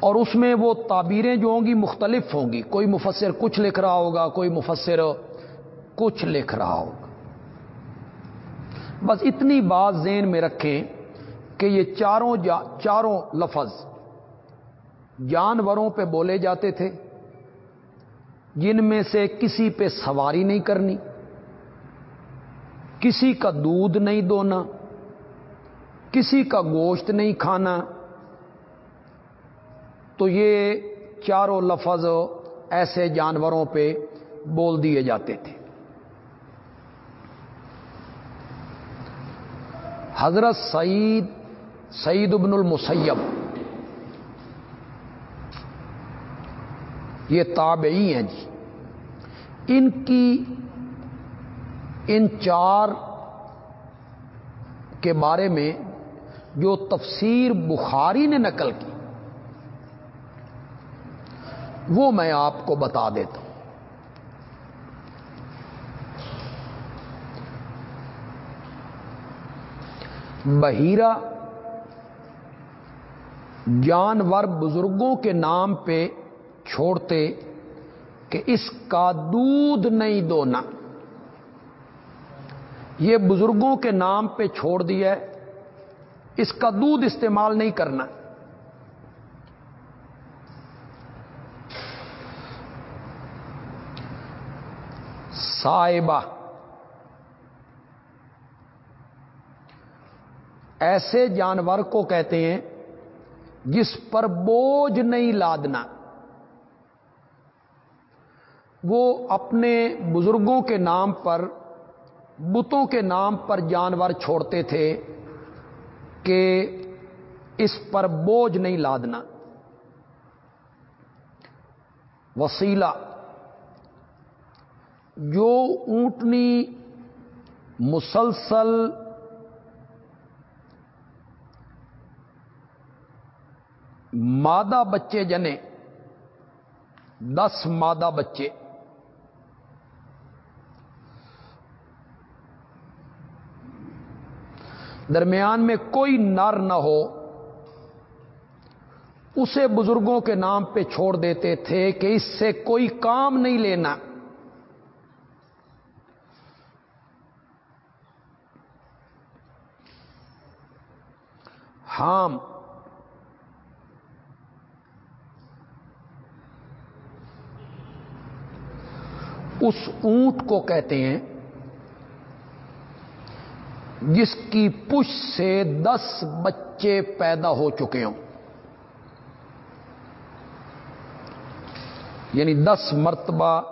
اور اس میں وہ تعبیریں جو ہوں گی مختلف ہوں گی۔ کوئی مفسر کچھ لکھ رہا ہوگا، کوئی مفسر کچھ لکھ رہا ہوگا۔ بس اتنی بات ذہن میں رکھیں کہ یہ چاروں جا چاروں لفظ جانوروں پہ بولے جاتے تھے، جن میں سے کسی پہ سواری نہیں کرنی، کسی کا دودھ نہیں دونا، کسی کا گوشت نہیں کھانا۔ تو یہ چاروں لفظ ایسے جانوروں پہ بول دیے جاتے تھے۔ حضرت سعید سعید ابن المسیب۔ یہ تابعی ہیں جی۔ ان کی ان چار کے بارے میں جو تفسیر بخاری نے نقل کی، وہ میں آپ کو بتا دیتا ہوں۔ بہیرہ جانور بزرگوں کے نام پہ چھوڑتے کہ اس کا دودھ نہیں دونا۔ یہ بزرگوں کے نام پہ چھوڑ دیا اس کا دودھ استعمال نہیں کرنا۔ صاحبہ، ایسے جانور کو کہتے ہیں جس پر بوجھ نہیں لادنا۔ وہ اپنے بزرگوں کے نام پر، بتوں کے نام پر جانور چھوڑتے تھے کہ اس پر بوجھ نہیں لادنا۔ وسیلہ، جو اونٹنی مسلسل مادہ بچے جنے، دس مادہ بچے۔ درمیان میں کوئی نر نہ ہو، اسے بزرگوں کے نام پہ چھوڑ دیتے تھے کہ اس سے کوئی کام نہیں لینا۔ ہام اس اونٹ کو کہتے ہیں جس کی پش سے دس بچے پیدا ہو چکے ہوں۔ یعنی دس مرتبہ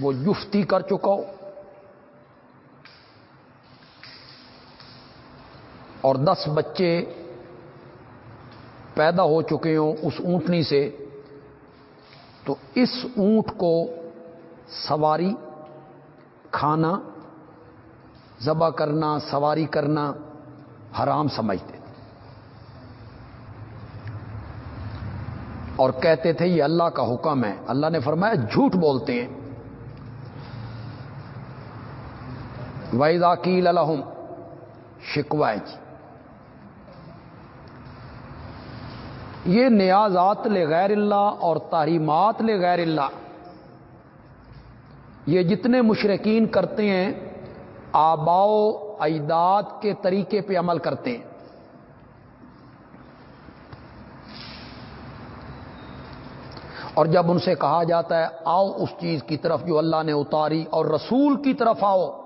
وہ جفتی کر چکا ہو اور دس بچے پیدا ہو چکے ہوں اس اونٹنی سے۔ تو اس اونٹ کو سواری، کھانا، ذبح کرنا، سواری کرنا حرام سمجھتے تھے۔ اور کہتے تھے، یہ اللہ کا حکم ہے۔ اللہ نے فرمایا، جھوٹ بولتے ہیں۔ ویزاکیل الحم شکوائے جی۔ یہ نیازات لے غیر اللہ اور تعلیمات لے غیر اللہ یہ جتنے مشرقین کرتے ہیں، آباؤ اجداد کے طریقے پہ عمل کرتے ہیں۔ اور جب ان سے کہا جاتا ہے، آؤ اس چیز کی طرف جو اللہ نے اتاری اور رسول کی طرف آؤ۔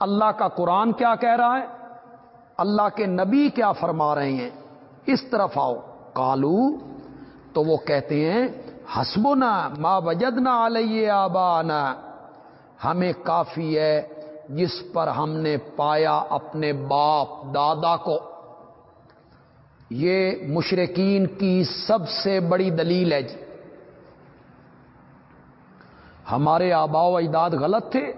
اللہ کا قرآن کیا کہہ رہا ہے؟ اللہ کے نبی کیا فرما رہے ہیں؟ اس طرف آؤ۔ کالو تو وہ کہتے ہیں ہسبنا ما وجدنا علیہ آبانا۔ ہمیں کافی ہے جس پر ہم نے پایا اپنے باپ دادا کو۔ یہ مشرقین کی سب سے بڑی دلیل ہے جی۔ ہمارے آبا و اجداد غلط تھے۔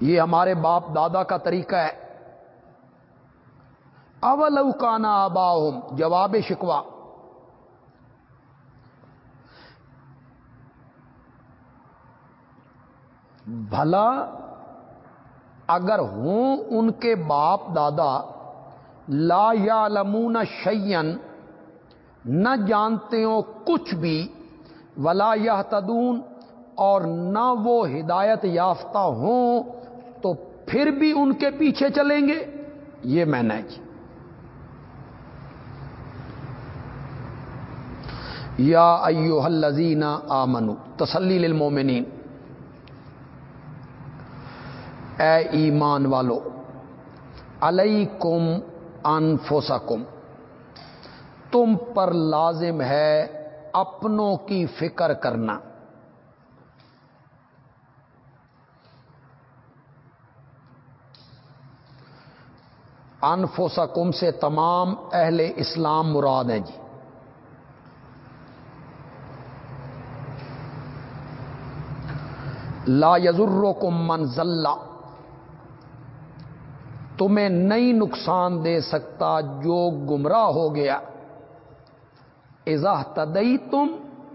یہ ہمارے باپ دادا کا طریقہ ہے۔ اول اوکانا آبا جواب شکوا بھلا اگر ہوں ان کے باپ دادا لا یا لمون شیئن، نہ جانتے ہو کچھ بھی، ولا یا تدون اور نہ وہ ہدایت یافتہ ہوں تو پھر بھی ان کے پیچھے چلیں گے؟ یہ میں نے جی یا ایو الزینہ آمنو، تسلی للمومنین اے ایمان والو، علیکم انفسکم، تم پر لازم ہے اپنوں کی فکر کرنا۔ انفسکم سے تمام اہل اسلام مراد ہیں جی۔ لا یزرکم من ذلہ تمہیں نہیں نقصان دے سکتا جو گمراہ ہو گیا۔ ایزا تدئی تم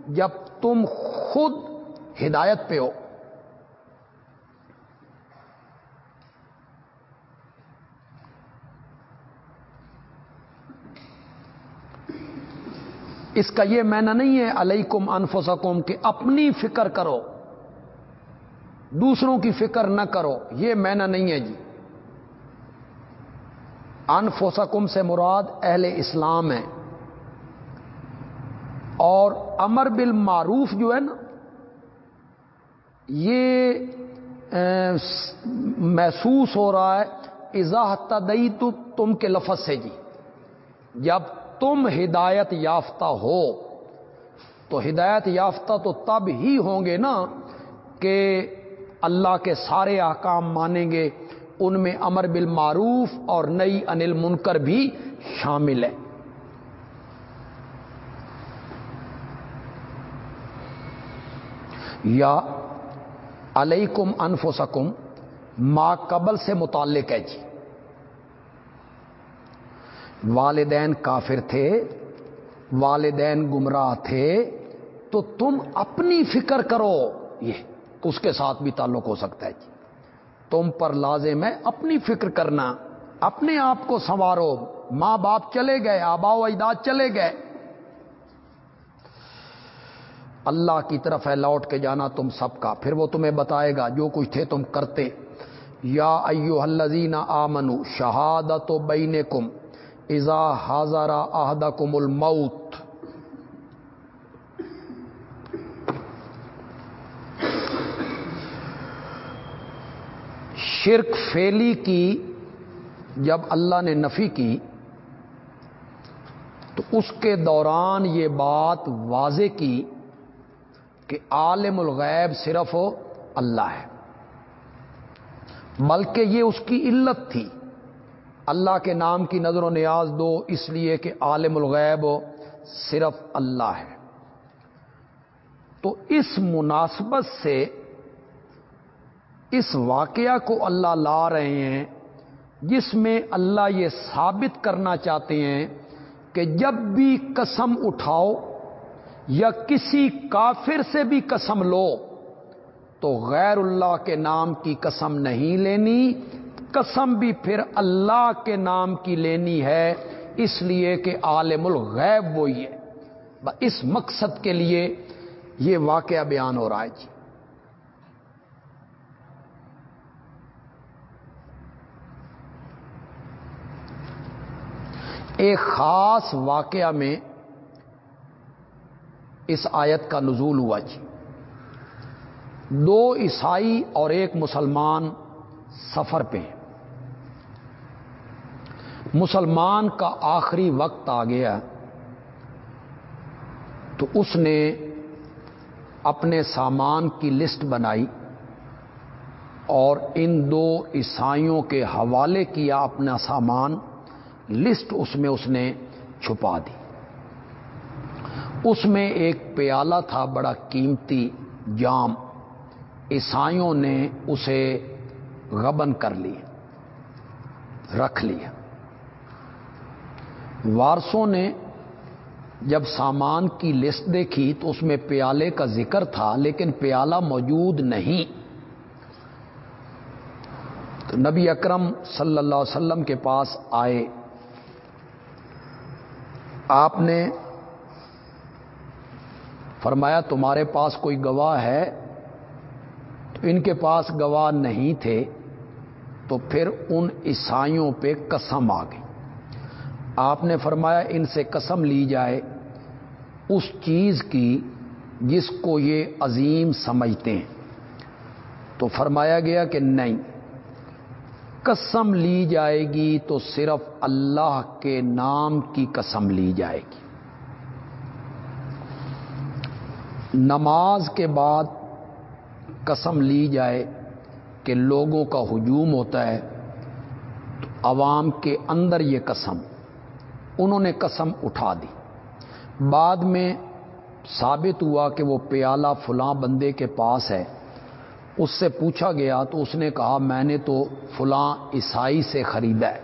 جب تم خود ہدایت پہ ہو۔ اس کا یہ مینا نہیں ہے علیکم انفسکم کہ اپنی فکر کرو، دوسروں کی فکر نہ کرو، یہ مینا نہیں ہے جی۔ انفسکم سے مراد اہل اسلام ہے اور امر بالمعروف جو ہے نا، یہ محسوس ہو رہا ہے اضاح تدئی تو تم کے لفظ سے جی۔ جب تم ہدایت یافتہ ہو، تو ہدایت یافتہ تو تب ہی ہوں گے نا کہ اللہ کے سارے احکام مانیں گے۔ ان میں امر بالمعروف اور نئی انل منکر بھی شامل ہے۔ یا علیکم انفسکم، ما قبل سے متعلق ہے جی۔ والدین کافر تھے، والدین گمراہ تھے، تو تم اپنی فکر کرو۔ یہ اس کے ساتھ بھی تعلق ہو سکتا ہے جی۔ تم پر لازم ہے اپنی فکر کرنا، اپنے آپ کو سنوارو۔ ماں باپ چلے گئے، آبا و اجداد چلے گئے۔ اللہ کی طرف ہے، لوٹ کے جانا تم سب کا۔ پھر وہ تمہیں بتائے گا، جو کچھ تھے تم کرتے۔ یا ایو الزین آمنو شہادت و بین کم ازا ہزارا آہدا کم الموت۔ شرک فیلی کی جب اللہ نے نفی کی، تو اس کے دوران یہ بات واضح کی کہ عالم الغیب صرف اللہ ہے، بلکہ یہ اس کی علت تھی۔ اللہ کے نام کی نظر و نیاز دو، اس لیے کہ عالم الغیب صرف اللہ ہے۔ تو اس مناسبت سے اس واقعہ کو اللہ لا رہے ہیں، جس میں اللہ یہ ثابت کرنا چاہتے ہیں کہ جب بھی قسم اٹھاؤ یا کسی کافر سے بھی قسم لو، تو غیر اللہ کے نام کی قسم نہیں لینی، قسم بھی پھر اللہ کے نام کی لینی ہے، اس لیے کہ عالم الغیب وہی ہے۔ اس مقصد کے لیے یہ واقعہ بیان ہو رہا ہے جی۔ ایک خاص واقعہ میں اس آیت کا نزول ہوا جی۔ دو عیسائی اور ایک مسلمان سفر پہ مسلمان کا آخری وقت آ گیا تو اس نے اپنے سامان کی لسٹ بنائی اور ان دو عیسائیوں کے حوالے کیا اپنا سامان۔ لسٹ اس میں اس نے چھپا دی۔ اس میں ایک پیالہ تھا، بڑا قیمتی جام۔ عیسائیوں نے اسے غبن کر لی رکھ لیا۔ وارسوں نے جب سامان کی لسٹ دیکھی تو اس میں پیالے کا ذکر تھا، لیکن پیالہ موجود نہیں۔ تو نبی اکرم صلی اللہ علیہ وسلم کے پاس آئے۔ آپ نے فرمایا تمہارے پاس کوئی گواہ ہے؟ تو ان کے پاس گواہ نہیں تھے، تو پھر ان عیسائیوں پہ قسم آ گئی۔ آپ نے فرمایا ان سے قسم لی جائے اس چیز کی جس کو یہ عظیم سمجھتے ہیں۔ تو فرمایا گیا کہ نہیں قسم لی جائے گی تو صرف اللہ کے نام کی قسم لی جائے گی۔ نماز کے بعد قسم لی جائے کہ لوگوں کا ہجوم ہوتا ہے، تو عوام کے اندر یہ قسم، انہوں نے قسم اٹھا دی۔ بعد میں ثابت ہوا کہ وہ پیالہ فلاں بندے کے پاس ہے۔ اس سے پوچھا گیا تو اس نے کہا، میں نے تو فلاں عیسائی سے خریدا ہے۔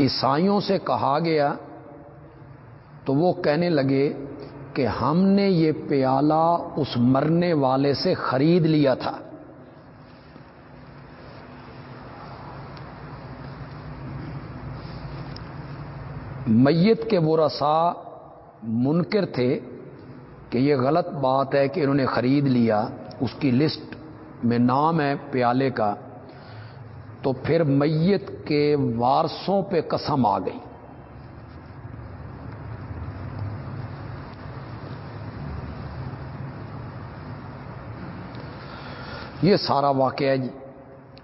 عیسائیوں سے کہا گیا تو وہ کہنے لگے کہ ہم نے یہ پیالہ اس مرنے والے سے خرید لیا تھا۔ میت کے وہ رسا منکر تھے کہ یہ غلط بات ہے کہ انہوں نے خرید لیا، اس کی لسٹ میں نام ہے پیالے کا، تو پھر میت کے وارسوں پہ قسم آ گئی۔ یہ سارا واقعہ جی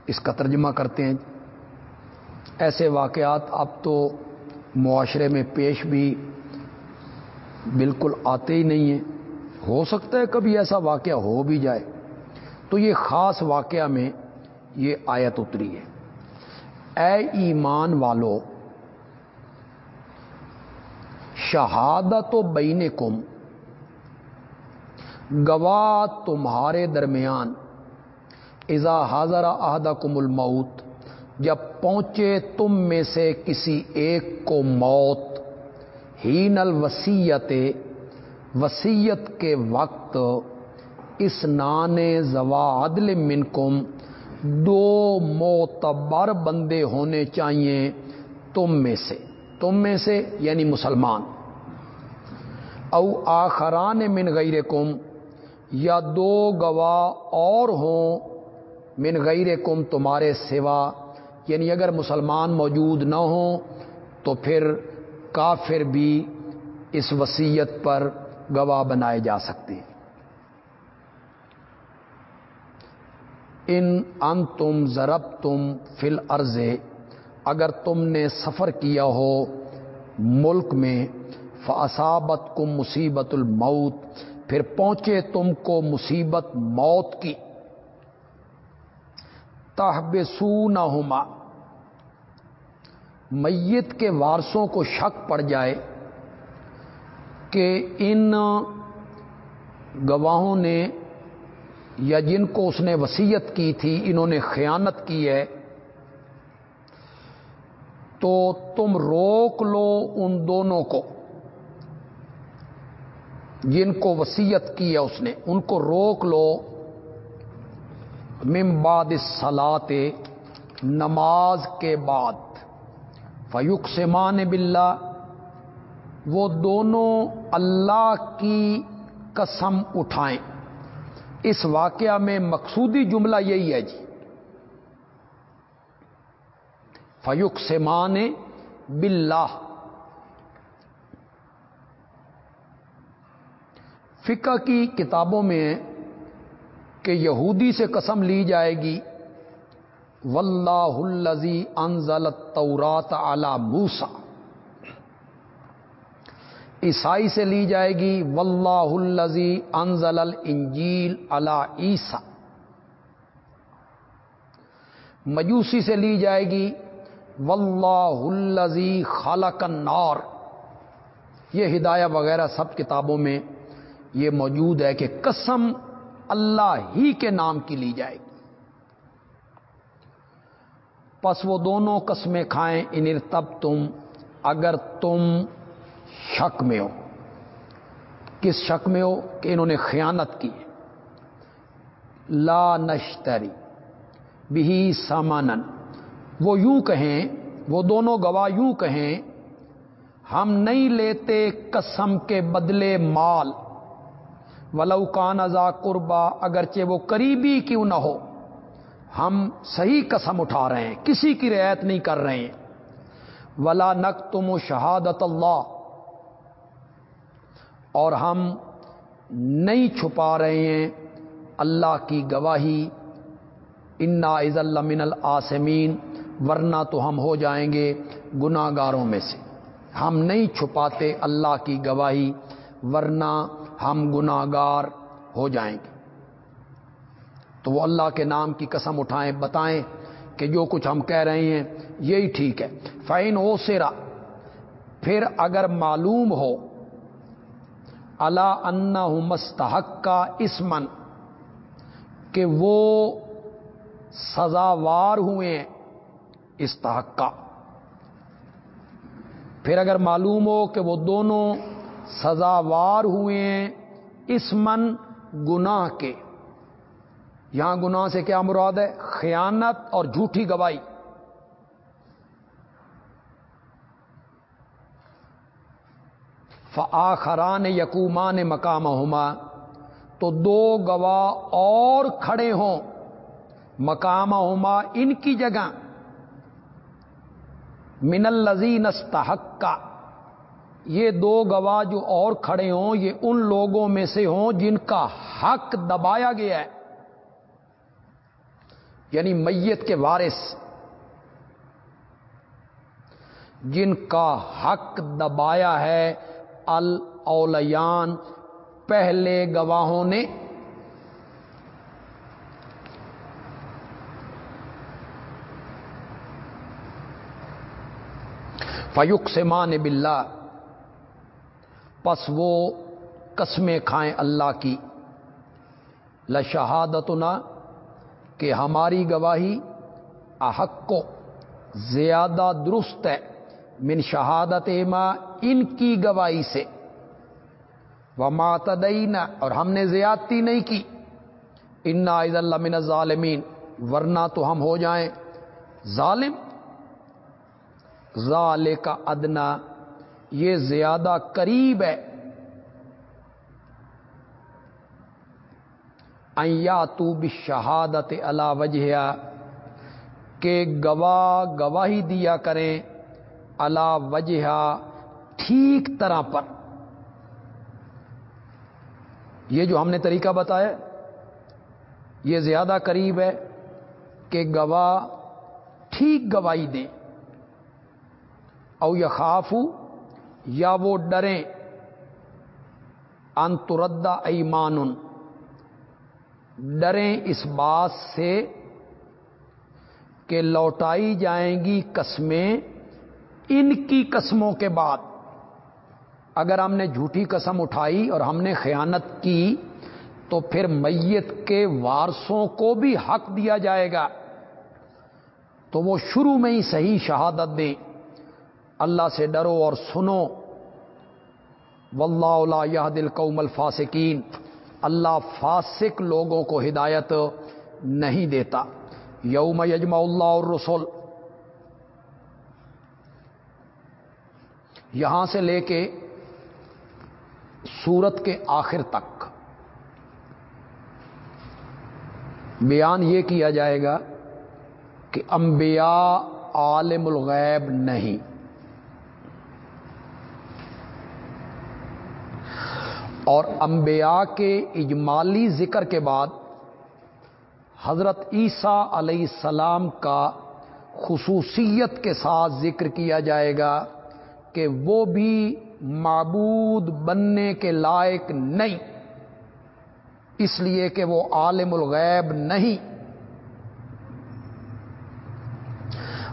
اس کا ترجمہ کرتے ہیں جی۔ ایسے واقعات اب تو معاشرے میں پیش بھی بالکل آتے ہی نہیں ہیں۔ ہو سکتا ہے کبھی ایسا واقعہ ہو بھی جائے۔ تو یہ خاص واقعہ میں یہ آیت اتری ہے۔ اے ایمان والو شہادت و بین کم گواہ تمہارے درمیان ازا حاضر احدہ کم الموت، جب پہنچے تم میں سے کسی ایک کو موت۔ ہی نل وسیعت کے وقت اس نان زوادل منکم دو معتبر بندے ہونے چاہیے تم میں سے۔ تم میں سے یعنی مسلمان۔ او آخران من غیر کم یا دو گواہ اور ہوں من غیر کم تمہارے سوا۔ یعنی اگر مسلمان موجود نہ ہوں تو پھر کافر بھی اس وسیعت پر گواہ بنائے جا سکتے ہیں۔ ان ان تم ضرب تم فل عرض اگر تم نے سفر کیا ہو ملک میں فصابت کو مصیبت الموت، پھر پہنچے تم کو مصیبت موت کی۔ تحب سو نہ میت کے وارسوں کو شک پڑ جائے کہ ان گواہوں نے یا جن کو اس نے وسیعت کی تھی، انہوں نے خیانت کی ہے، تو تم روک لو ان دونوں کو جن کو وسیعت کی ہے اس نے، ان کو روک لو ممباد سلاتے نماز کے بعد فیوق سے مان بلّہ وہ دونوں اللہ کی قسم اٹھائیں۔ اس واقعہ میں مقصودی جملہ یہی ہے جی۔ فیوق سے مان بلّہ فقہ کی کتابوں میں کہ یہودی سے قسم لی جائے گی۔ واللہ الزی انزل تورات اعلی موسا عیسائی سے لی جائے گی۔ واللہ الزی انزل الانجیل علی عیسا مجوسی سے لی جائے گی۔ واللہ الزی خالق النار۔ یہ ہدایہ وغیرہ سب کتابوں میں یہ موجود ہے کہ قسم اللہ ہی کے نام کی لی جائے گی۔ پس وہ دونوں قسمیں کھائیں انر تب تم، اگر تم شک میں ہو۔ کس شک میں ہو؟ کہ انہوں نے خیانت کی لا نشتری بھی سامانن وہ یوں کہیں، وہ دونوں گواہ یوں کہیں، ہم نہیں لیتے قسم کے بدلے مال۔ ولو کان ازا قربا، اگرچہ وہ قریبی کیوں نہ ہو۔ ہم صحیح قسم اٹھا رہے ہیں، کسی کی رعایت نہیں کر رہے ہیں۔ ولا نک تم و شہادت اللہ۔ اور ہم نہیں چھپا رہے ہیں اللہ کی گواہی۔ انا عز من العاصمین ورنہ تو ہم ہو جائیں گے گناگاروں میں سے۔ ہم نہیں چھپاتے اللہ کی گواہی، ورنہ ہم گناگار ہو جائیں گے۔ تو وہ اللہ کے نام کی قسم اٹھائیں، بتائیں کہ جو کچھ ہم کہہ رہے ہیں یہی ٹھیک ہے۔ فائن ہو سیرا پھر اگر معلوم ہو اللہ انا مستحق کا اسمن کہ وہ سزاوار ہوئے استحق۔ کا پھر اگر معلوم ہو کہ وہ دونوں سزاوار ہوئے ہیں اس من گناہ کے۔ یہاں گناہ سے کیا مراد ہے؟ خیانت اور جھوٹی گواہی۔ فآخران یقومان مقام ہوما تو دو گواہ اور کھڑے ہوں۔ مقام ہوما ان کی جگہ۔ من الزین استحق کا یہ دو گواہ جو اور کھڑے ہوں، یہ ان لوگوں میں سے ہوں جن کا حق دبایا گیا ہے۔ یعنی میت کے وارث۔ جن کا حق دبایا ہے، الاولیان، پہلے گواہوں نے۔ فیوق سے مان بلّہ پس وہ قسمیں کھائیں اللہ کی۔ لشہادت نہ کہ ہماری گواہی احق کو زیادہ درست ہے۔ من شہادت ما ان کی گواہی سے۔ وہ ماتدین اور ہم نے زیادتی نہیں کی۔ انا عز اللہ من ظالمین ورنہ تو ہم ہو جائیں ظالم۔ ظال کا ادنا یہ زیادہ قریب ہے۔ ایا تو بھی شہادت اللہ وجہ کہ گواہ گواہی دیا کریں اللہ وجہ ٹھیک طرح پر۔ یہ جو ہم نے طریقہ بتایا، یہ زیادہ قریب ہے کہ گواہ ٹھیک گواہی دیں۔ او یا خافو یا وہ ڈریں۔ انتردا ایمان۔ ڈریں اس بات سے کہ لوٹائی جائیں گی قسمیں ان کی قسموں کے بعد۔ اگر ہم نے جھوٹی قسم اٹھائی اور ہم نے خیانت کی، تو پھر میت کے وارسوں کو بھی حق دیا جائے گا۔ تو وہ شروع میں ہی صحیح شہادت دیں۔ اللہ سے ڈرو اور سنو۔ واللہ یہ دل قوم الفاسقین۔ اللہ فاسق لوگوں کو ہدایت نہیں دیتا۔ یوم یجمع اللہ اور رسول یہاں سے لے کے سورت کے آخر تک۔ بیان یہ کیا جائے گا کہ انبیاء عالم الغیب نہیں۔ اور انبیاء کے اجمالی ذکر کے بعد حضرت عیسیٰ علیہ السلام کا خصوصیت کے ساتھ ذکر کیا جائے گا کہ وہ بھی معبود بننے کے لائق نہیں، اس لیے کہ وہ عالم الغیب نہیں۔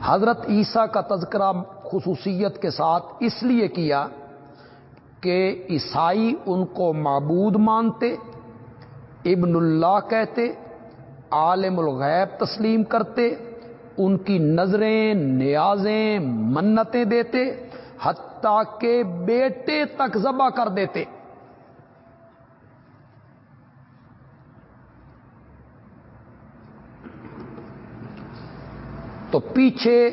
حضرت عیسیٰ کا تذکرہ خصوصیت کے ساتھ اس لیے کیا کہ عیسائی ان کو معبود مانتے، ابن اللہ کہتے، عالم الغیب تسلیم کرتے، ان کی نظریں، نیازیں، منتیں دیتے، حتیٰ کہ بیٹے تک ذبح کر دیتے۔ تو پیچھے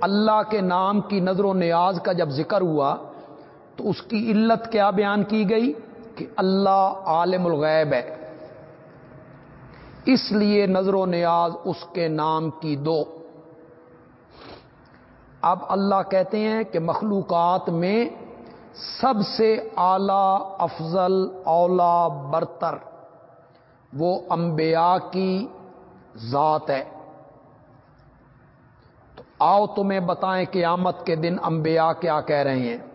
اللہ کے نام کی نظر و نیاز کا جب ذکر ہوا تو اس کی علت کیا بیان کی گئی کہ اللہ عالم الغیب ہے۔ اس لیے نظر و نیاز اس کے نام کی دو۔ اب اللہ کہتے ہیں کہ مخلوقات میں سب سے اعلی، افضل اولا برتر، وہ انبیاء کی ذات ہے۔ تو آؤ تمہیں بتائیں قیامت کے دن انبیاء کیا کہہ رہے ہیں۔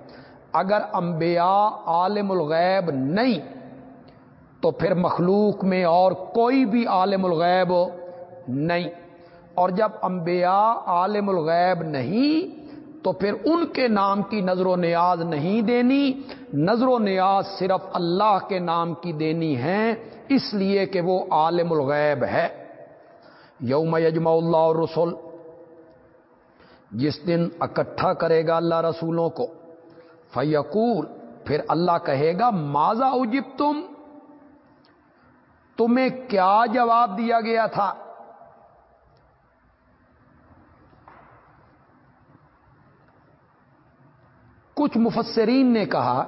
اگر انبیاء عالم الغیب نہیں، تو پھر مخلوق میں اور کوئی بھی عالم الغیب نہیں۔ اور جب انبیاء عالم الغیب نہیں، تو پھر ان کے نام کی نظر و نیاز نہیں دینی۔ نظر و نیاز صرف اللہ کے نام کی دینی ہے، اس لیے کہ وہ عالم الغیب ہے۔ یوم یجمع اللہ اور رسول جس دن اکٹھا کرے گا اللہ رسولوں کو۔ فیقول پھر اللہ کہے گا ماضا اجب تم تمہیں کیا جواب دیا گیا تھا؟ کچھ مفسرین نے کہا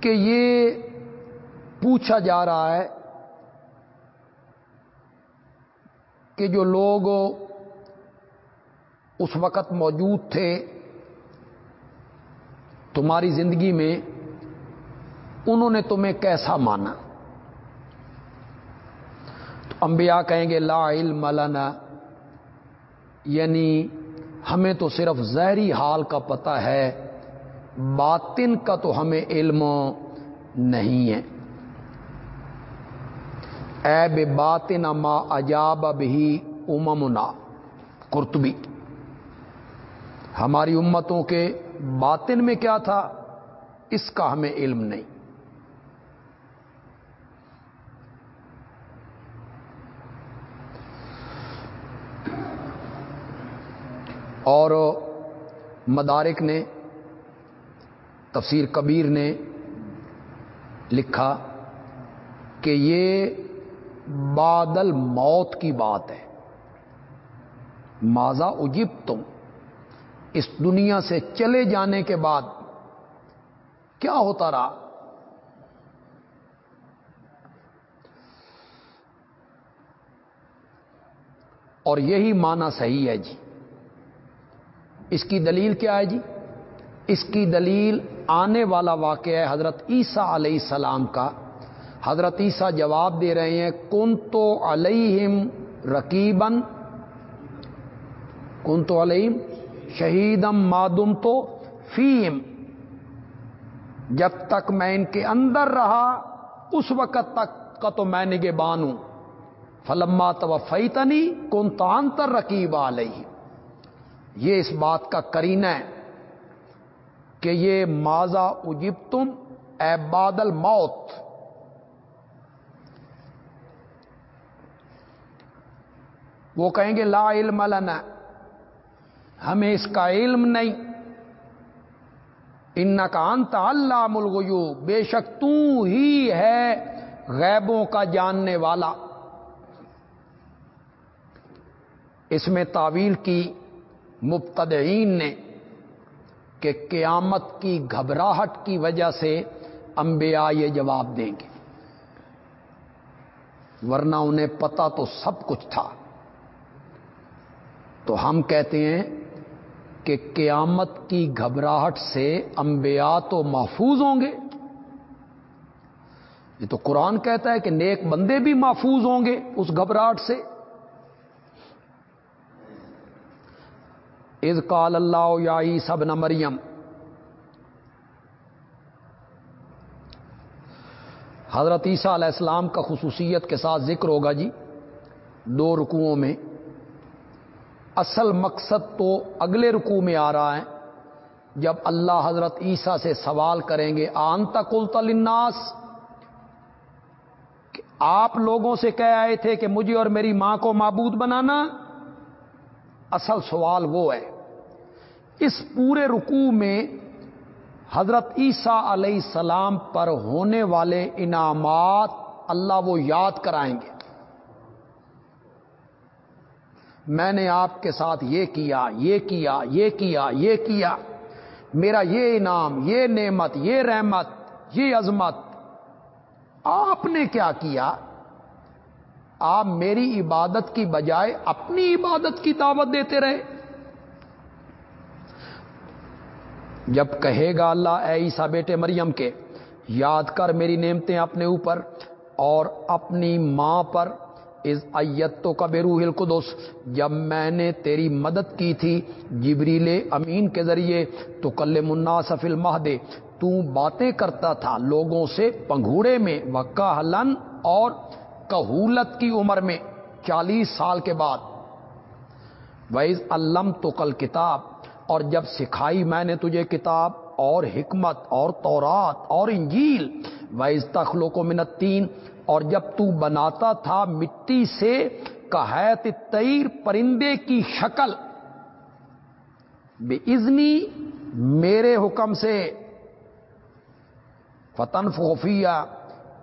کہ یہ پوچھا جا رہا ہے کہ جو لوگ اس وقت موجود تھے تمہاری زندگی میں انہوں نے تمہیں کیسا مانا؟ تو انبیاء کہیں گے، لا علم لنا یعنی ہمیں تو صرف ظاہری حال کا پتہ ہے، باطن کا تو ہمیں علم نہیں ہے۔ اے بے باطن ما عجاب بھی اممنا، قرطبی، ہماری امتوں کے باطن میں کیا تھا؟ اس کا ہمیں علم نہیں۔ اور مدارک نے، تفسیر کبیر نے لکھا کہ یہ بادل موت کی بات ہے۔ ماضا اجب تم اس دنیا سے چلے جانے کے بعد کیا ہوتا رہا؟ اور یہی معنی صحیح ہے جی۔ اس کی دلیل کیا ہے جی؟ اس کی دلیل آنے والا واقعہ ہے حضرت عیسیٰ علیہ السلام کا۔ حضرت عیسیٰ جواب دے رہے ہیں کن تو علیہم رقیبن کن تو علیم شہیدم مادم تو فیم۔ جب تک میں ان کے اندر رہا، اس وقت تک کا تو میں نگے بانوں فلما تو فیتنی کن تانتر رقیب علیہ۔ یہ اس بات کا کرینہ ہے کہ یہ ماضا اجب تم اے بادل موت وہ کہیں گے، لا علم لنا۔ ہمیں اس کا علم نہیں۔ ان کا انت اللہ ملغیو بے شک تو ہی ہے غیبوں کا جاننے والا۔ اس میں تعویل کی مبتدعین نے کہ قیامت کی گھبراہٹ کی وجہ سے انبیاء یہ جواب دیں گے۔ ورنہ انہیں پتا تو سب کچھ تھا۔ تو ہم کہتے ہیں کہ قیامت کی گھبراہٹ سے انبیاء تو محفوظ ہوں گے۔ یہ تو قرآن کہتا ہے کہ نیک بندے بھی محفوظ ہوں گے اس گھبراہٹ سے۔ از کال اللہ یا سب نہ مریم، حضرت عیسیٰ علیہ السلام کا خصوصیت کے ساتھ ذکر ہوگا جی دو رکوؤں میں۔ اصل مقصد تو اگلے رکوع میں آ رہا ہے۔ جب اللہ حضرت عیسیٰ سے سوال کریں گے، آنتا کل تلناس آپ لوگوں سے کہہ آئے تھے کہ مجھے اور میری ماں کو معبود بنانا؟ اصل سوال وہ ہے۔ اس پورے رکوع میں حضرت عیسیٰ علیہ السلام پر ہونے والے انعامات اللہ وہ یاد کرائیں گے۔ میں نے آپ کے ساتھ یہ کیا یہ کیا یہ کیا یہ کیا۔ میرا یہ انعام، یہ نعمت، یہ رحمت، یہ عظمت۔ آپ نے کیا کیا؟ آپ میری عبادت کی بجائے اپنی عبادت کی دعوت دیتے رہے۔ جب کہے گا اللہ، اے عیسا بیٹے مریم کے، یاد کر میری نعمتیں اپنے اوپر اور اپنی ماں پر از ایت تو کب القدس، جب میں نے تیری مدد کی تھی جبریل امین کے ذریعے تو کل منا سفل ماہ دے تو باتیں کرتا تھا لوگوں سے پنگھوڑے میں وکا ہلن اور کہولت کی عمر میں، چالیس سال کے بعد۔ ویز علم تو کل کتاب اور جب سکھائی میں نے تجھے کتاب اور حکمت اور تورات اور انجیل ویز تخلو کو منت تین اور جب تو بناتا تھا مٹی سے کہیت تیر پرندے کی شکل بے ازنی میرے حکم سے فتن فوفیا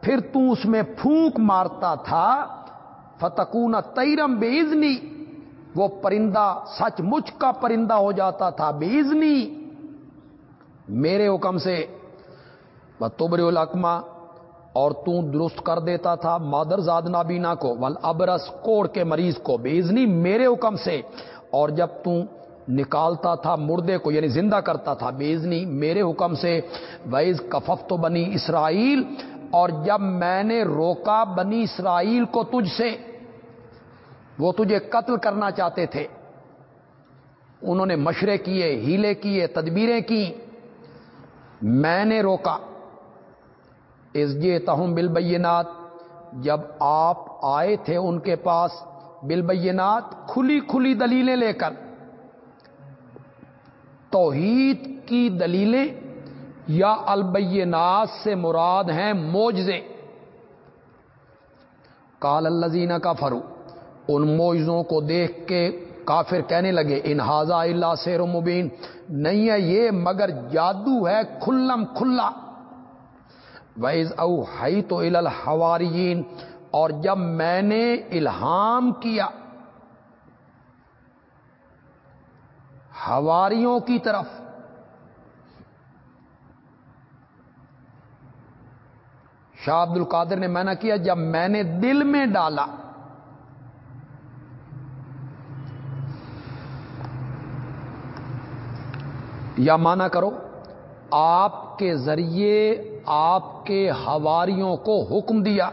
پھر تو اس میں پھونک مارتا تھا فتکون تیرم بے ازنی وہ پرندہ سچ مچ کا پرندہ ہو جاتا تھا بے ازنی میرے حکم سے بتبر الحکمہ اور تو درست کر دیتا تھا مادر زاد نابینا کو، ول ابرس کوڑ کے مریض کو بےزنی میرے حکم سے۔ اور جب تو نکالتا تھا مردے کو یعنی زندہ کرتا تھا بیزنی میرے حکم سے ویز کفف تو بنی اسرائیل اور جب میں نے روکا بنی اسرائیل کو تجھ سے، وہ تجھے قتل کرنا چاہتے تھے۔ انہوں نے مشرے کیے، ہیلے کیے، تدبیریں کی میں نے روکا۔ جے تہم بالبینات جب آپ آئے تھے ان کے پاس بالبینات کھلی کھلی دلیلیں لے کر، توحید کی دلیلیں یا البینات سے مراد ہیں موجزے کال الزینہ کا فرو ان موجزوں کو دیکھ کے کافر کہنے لگے انہذا اللہ سیر مبین، نہیں ہے یہ مگر جادو ہے کھلم کھلا۔ ویز او ہائی تو الحوارین اور جب میں نے الہام کیا ہواریوں کی طرف، شاہ عبد القادر نے میں کیا، جب میں نے دل میں ڈالا، یا مانا کرو آپ کے ذریعے آپ کے ہواریوں کو حکم دیا۔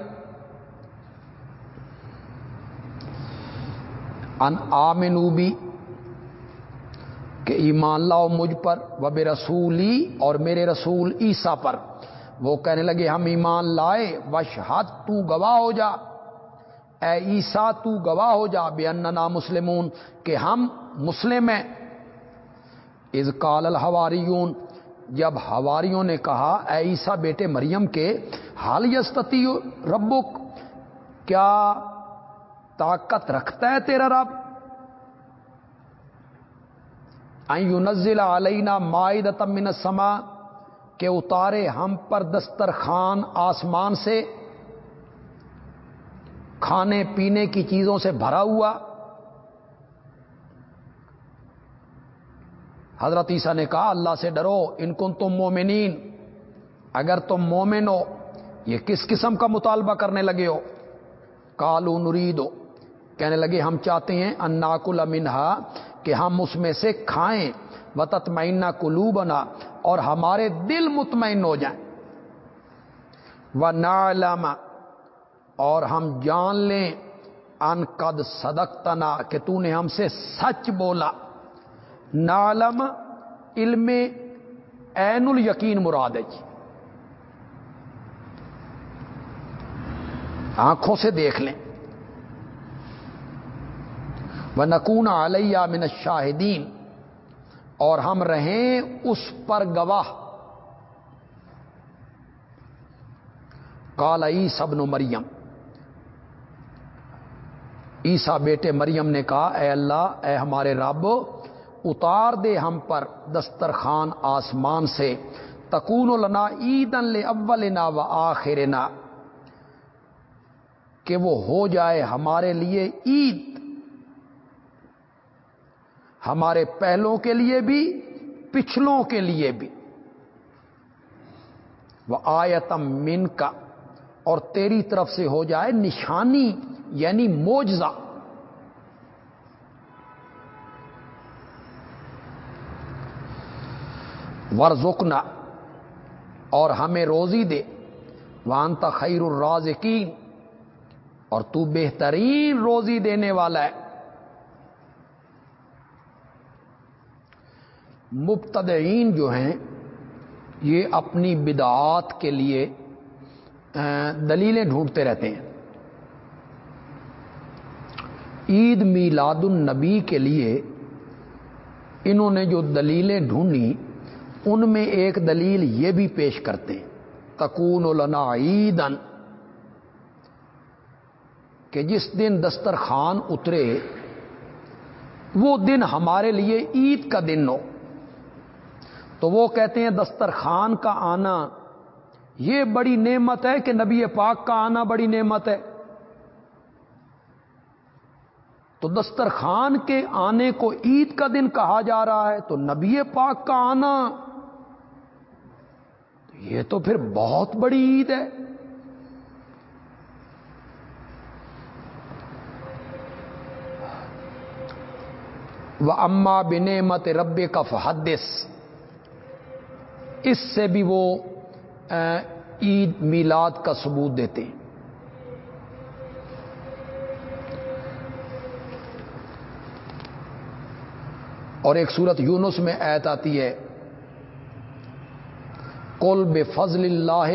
ان آمنوبی کہ ایمان لاؤ مجھ پر و بے رسولی اور میرے رسول عیسیٰ پر۔ وہ کہنے لگے، ہم ایمان لائے وشحد تو گواہ ہو جا۔ اے عیسیٰ، تو گواہ ہو جا۔ بے اننا مسلمون، کہ ہم مسلم ہیں۔ از کال الحواریون جب ہواریوں نے کہا، اے عیسیٰ بیٹے مریم کے حال یستتی ربک، کیا طاقت رکھتا ہے تیرا رب? نزل علینا مائد من السما کہ اتارے ہم پر دسترخوان آسمان سے، کھانے پینے کی چیزوں سے بھرا ہوا حضرت عیسیٰ نے کہا، اللہ سے ڈرو، ان کن تم مومنین؟ اگر تم مومن ہو، یہ کس قسم کا مطالبہ کرنے لگے ہو؟ کالو نرید۔ ہو کہنے لگے، ہم چاہتے ہیں اناکل منہا، کہ ہم اس میں سے کھائیں۔ و تطمئنہ کلو بنا اور ہمارے دل مطمئن ہو جائیں۔ وہ نالما اور ہم جان لیں، ان قد صدق تنا کہ تو نے ہم سے سچ بولا۔ نالم علم عین الیقین مراد ہے جی۔ آنکھوں سے دیکھ لیں۔ وہ نکون علیہ من شاہدین اور ہم رہیں اس پر گواہ۔ کال عی سبن مریم عیسا بیٹے مریم نے کہا، اے اللہ، اے ہمارے رب اتار دے ہم پر دسترخوان آسمان سے، تکون لنا عید اول نا و آخرنا۔ کہ وہ ہو جائے ہمارے لیے عید۔ ہمارے پہلوں کے لیے بھی، پچھلوں کے لیے بھی۔ وہ آیتم من کا اور تیری طرف سے ہو جائے نشانی یعنی موجزہ ورژنا اور ہمیں روزی دے۔ وانتا خیر الرازقین، اور تو بہترین روزی دینے والا ہے۔ مبتدعین جو ہیں، یہ اپنی بدعات کے لیے دلیلیں ڈھونڈتے رہتے ہیں۔ عید میلاد النبی کے لیے انہوں نے جو دلیلیں ڈھونڈی ان میں ایک دلیل یہ بھی پیش کرتے ہیں، تکون لنا عیدن کہ جس دن دسترخوان اترے، وہ دن ہمارے لیے عید کا دن ہو۔ تو وہ کہتے ہیں دسترخوان کا آنا، یہ بڑی نعمت ہے کہ نبی پاک کا آنا بڑی نعمت ہے۔ تو دسترخوان کے آنے کو عید کا دن کہا جا رہا ہے، تو نبی پاک کا آنا یہ تو پھر بہت بڑی عید ہے۔ وہ اما بنعمت رب کا فحدث۔ اس سے بھی وہ عید میلاد کا ثبوت دیتے ہیں۔ اور ایک صورت یونس میں ایت آتی ہے کل بے فضل اللہ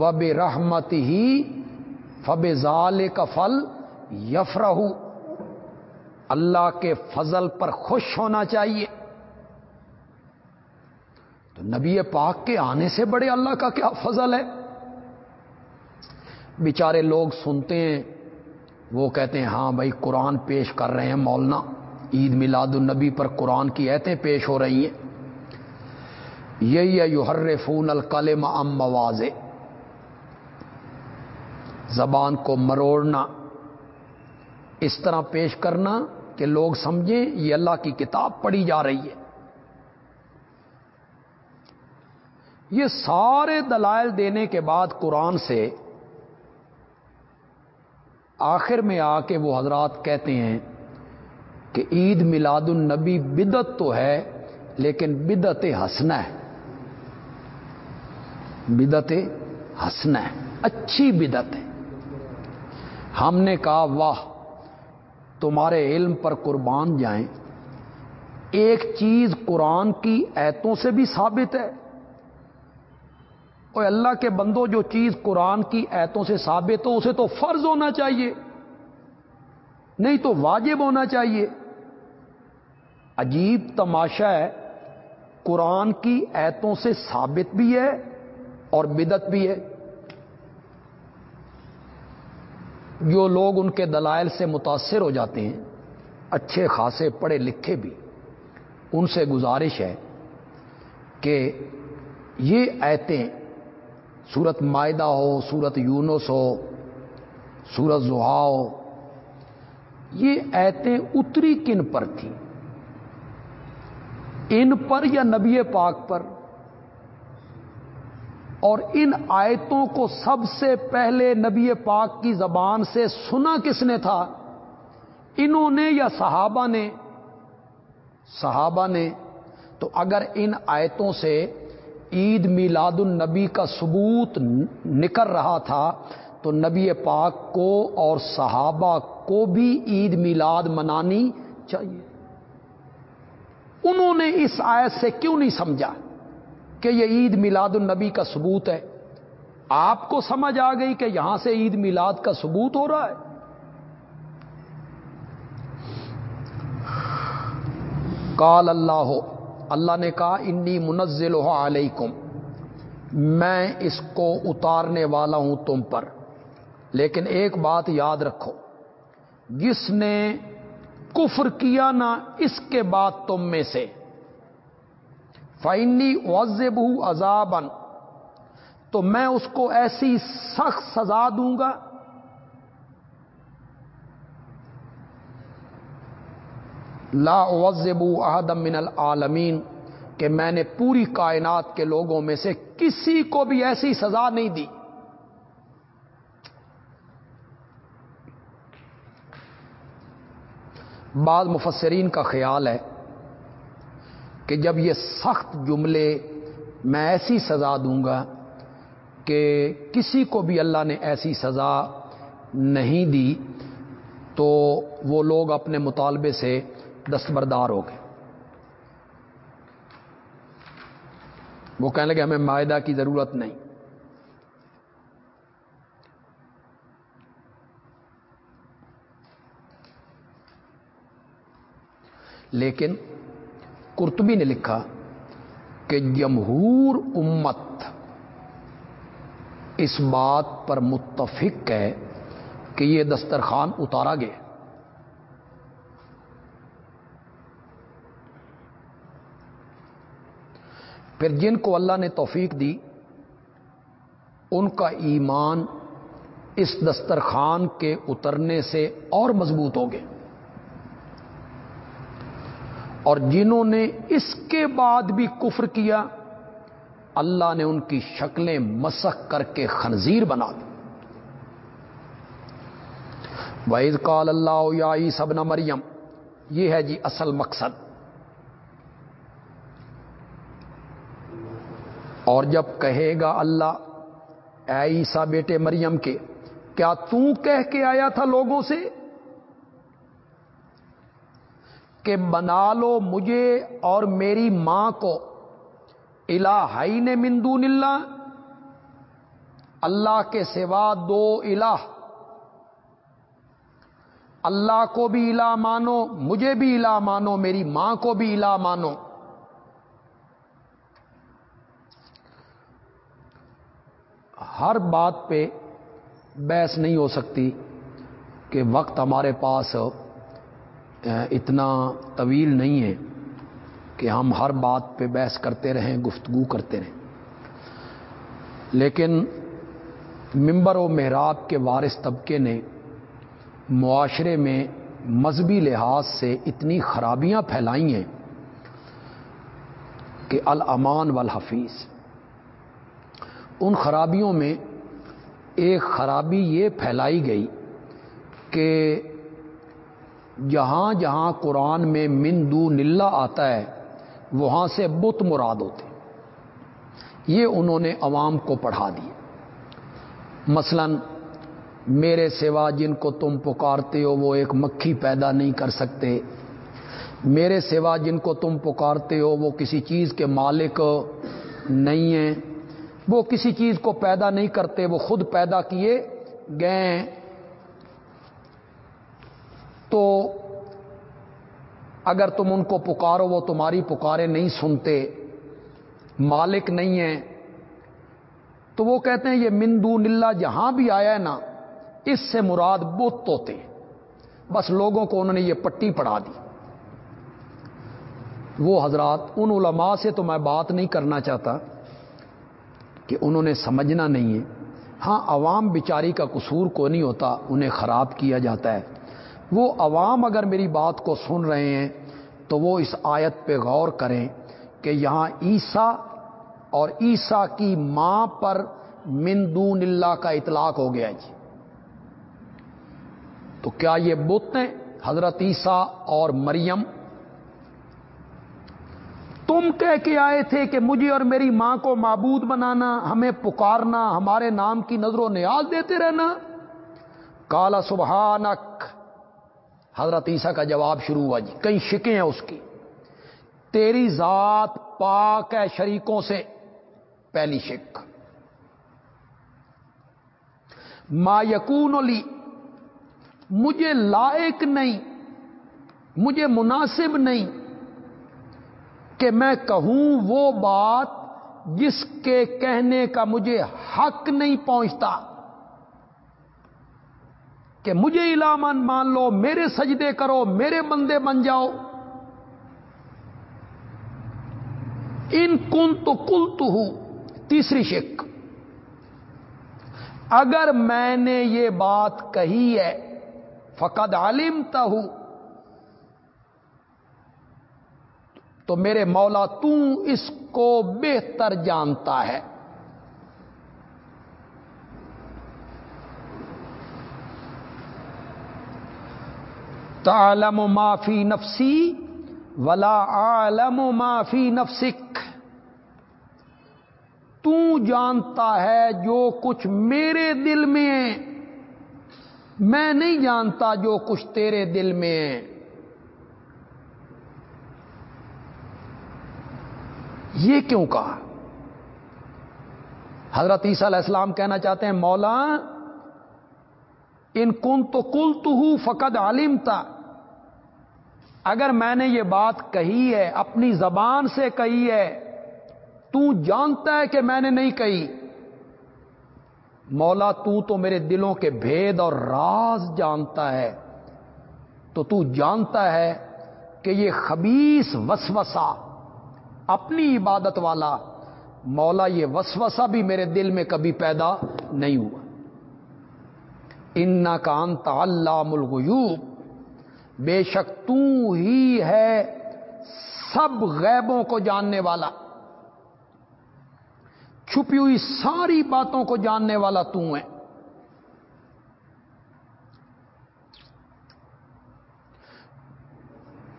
و بے رحمت ہی فب ظال کا فل یفرہ اللہ کے فضل پر خوش ہونا چاہیے۔ تو نبی پاک کے آنے سے بڑے اللہ کا کیا فضل ہے؟ بیچارے لوگ سنتے ہیں، وہ کہتے ہیں ہاں بھائی قرآن پیش کر رہے ہیں مولانا، عید میلاد النبی پر قرآن کی ایتیں پیش ہو رہی ہیں۔ یہی ہے یو ہر فون الکلم ام مواز زبان کو مروڑنا، اس طرح پیش کرنا کہ لوگ سمجھیں یہ اللہ کی کتاب پڑھی جا رہی ہے۔ یہ سارے دلائل دینے کے بعد قرآن سے آخر میں آ کے وہ حضرات کہتے ہیں کہ عید میلاد النبی بدت تو ہے، لیکن بدت ہسنا ہے۔ بدت ہسنا ہے، اچھی بدت ہے۔ ہم نے کہا، واہ، تمہارے علم پر قربان جائیں۔ ایک چیز قرآن کی ایتوں سے بھی ثابت ہے۔ اور اللہ کے بندو، جو چیز قرآن کی ایتوں سے ثابت ہو، اسے تو فرض ہونا چاہیے۔ نہیں تو واجب ہونا چاہیے۔ عجیب تماشا ہے۔ قرآن کی ایتوں سے ثابت بھی ہے اور بدت بھی ہے۔ جو لوگ ان کے دلائل سے متاثر ہو جاتے ہیں، اچھے، خاصے، پڑھے لکھے بھی، ان سے گزارش ہے کہ یہ ایتیں سورت معدہ ہو، سورت یونس ہو، سورت زحا ہو، یہ ایتیں اتری کن پر تھیں؟ ان پر یا نبی پاک پر؟ اور ان آیتوں کو سب سے پہلے نبی پاک کی زبان سے سنا کس نے تھا؟ انہوں نے یا صحابہ نے؟ صحابہ نے۔ تو اگر ان آیتوں سے عید میلاد النبی کا ثبوت نکل رہا تھا، تو نبی پاک کو اور صحابہ کو بھی عید میلاد منانی چاہیے۔ انہوں نے اس آیت سے کیوں نہیں سمجھا؟ کہ یہ عید میلاد النبی کا ثبوت ہے۔ آپ کو سمجھ آ گئی کہ یہاں سے عید میلاد کا ثبوت ہو رہا ہے۔ کال اللہ ہو اللہ نے کہا، انی منزل ہو علیکم، میں اس کو اتارنے والا ہوں تم پر۔ لیکن ایک بات یاد رکھو، جس نے کفر کیا نہ اس کے بعد تم میں سے۔ فائنی وزب عذابن تو میں اس کو ایسی سخت سزا دوں گا لا وزب احدم من العالمین کہ میں نے پوری کائنات کے لوگوں میں سے کسی کو بھی ایسی سزا نہیں دی۔ بعض مفسرین کا خیال ہے کہ جب یہ سخت جملے میں ایسی سزا دوں گا کہ کسی کو بھی اللہ نے ایسی سزا نہیں دی، تو وہ لوگ اپنے مطالبے سے دستبردار ہو گئے۔ وہ کہنے لگے، ہمیں معاہدہ کی ضرورت نہیں۔ لیکن کرتبی نے لکھا کہ جمہور امت اس بات پر متفق ہے کہ یہ دسترخوان اتارا گیا۔ پھر جن کو اللہ نے توفیق دی، ان کا ایمان اس دسترخوان کے اترنے سے اور مضبوط ہو گئے اور جنہوں نے اس کے بعد بھی کفر کیا، اللہ نے ان کی شکلیں مسخ کر کے خنزیر بنا دی۔ وعید کال اللہ یا سب نہ مریم یہ ہے جی اصل مقصد۔ اور جب کہے گا اللہ، اے عیسا بیٹے مریم کے، کیا تو کہہ کے آیا تھا لوگوں سے؟ کہ بنا لو مجھے اور میری ماں کو۔ الہائی نے مندون اللہ۔ اللہ کے سوا دو الہ۔ اللہ کو بھی الہ مانو، مجھے بھی الہ مانو، میری ماں کو بھی الہ مانو۔ ہر بات پہ بحث نہیں ہو سکتی کہ وقت ہمارے پاس اتنا طویل نہیں ہے کہ ہم ہر بات پہ بحث کرتے رہیں، گفتگو کرتے رہیں۔ لیکن ممبر و محراب کے وارث طبقے نے معاشرے میں مذہبی لحاظ سے اتنی خرابیاں پھیلائی ہیں کہ الامان والحفیظ۔ ان خرابیوں میں ایک خرابی یہ پھیلائی گئی کہ جہاں جہاں قرآن میں من دو نلہ آتا ہے، وہاں سے بت مراد ہوتے یہ انہوں نے عوام کو پڑھا دی مثلا، میرے سوا جن کو تم پکارتے ہو، وہ ایک مکھی پیدا نہیں کر سکتے۔ میرے سوا جن کو تم پکارتے ہو، وہ کسی چیز کے مالک نہیں ہیں۔ وہ کسی چیز کو پیدا نہیں کرتے، وہ خود پیدا کیے گئے تو اگر تم ان کو پکارو، وہ تمہاری پکارے نہیں سنتے، مالک نہیں ہیں، تو وہ کہتے ہیں یہ مندو نلا جہاں بھی آیا ہے نا، اس سے مراد بت ہوتے بس لوگوں کو انہوں نے یہ پٹی پڑھا دی۔ وہ حضرات، ان علماء سے تو میں بات نہیں کرنا چاہتا کہ انہوں نے سمجھنا نہیں ہے۔ ہاں عوام بیچاری کا قصور کو نہیں ہوتا، انہیں خراب کیا جاتا ہے۔ وہ عوام اگر میری بات کو سن رہے ہیں تو وہ اس آیت پہ غور کریں کہ یہاں عیسیٰ اور عیسیٰ کی ماں پر مندون اللہ کا اطلاق ہو گیا جی۔ تو کیا یہ بت ہیں؟ حضرت عیسیٰ اور مریم۔ تم کہہ کے آئے تھے کہ مجھے اور میری ماں کو معبود بنانا، ہمیں پکارنا، ہمارے نام کی نظر و نیاز دیتے رہنا۔ کالا سبحانک حضرت عیسیٰ کا جواب شروع ہوا جی کئی شکیں ہیں اس کی۔ تیری ذات پاک ہے شریکوں سے، پہلی شک۔ ما یقون لی، مجھے لائق نہیں، مجھے مناسب نہیں کہ میں کہوں وہ بات جس کے کہنے کا مجھے حق نہیں پہنچتا۔ کہ مجھے علامن مان لو، میرے سجدے کرو، میرے بندے بن جاؤ۔ ان کن تو کل تو ہوں تیسری شک۔ اگر میں نے یہ بات کہی ہے، فقد عالمتا ہوں تو میرے مولا تو اس کو بہتر جانتا ہے۔ تعلم معافی نفسی ولا عالم معافی نفسک۔ تو جانتا ہے جو کچھ میرے دل میں ہے۔ میں نہیں جانتا جو کچھ تیرے دل میں ہے۔ یہ کیوں کہا؟ حضرت عیسیٰ علیہ السلام کہنا چاہتے ہیں، مولا، ان کن تو کل تو ہوں فقد عالم تھا اگر میں نے یہ بات کہی ہے، اپنی زبان سے کہی ہے، تو جانتا ہے کہ میں نے نہیں کہی۔ مولا، تو تو میرے دلوں کے بھید اور راز جانتا ہے۔ تو تو جانتا ہے کہ یہ خبیس وسوسہ، اپنی عبادت والا، مولا، یہ وسوسہ بھی میرے دل میں کبھی پیدا نہیں ہوا۔ ان کا انت اللہ ملغیوب بے شک تو ہی ہے سب غیبوں کو جاننے والا۔ چھپی ہوئی ساری باتوں کو جاننے والا تو ہے۔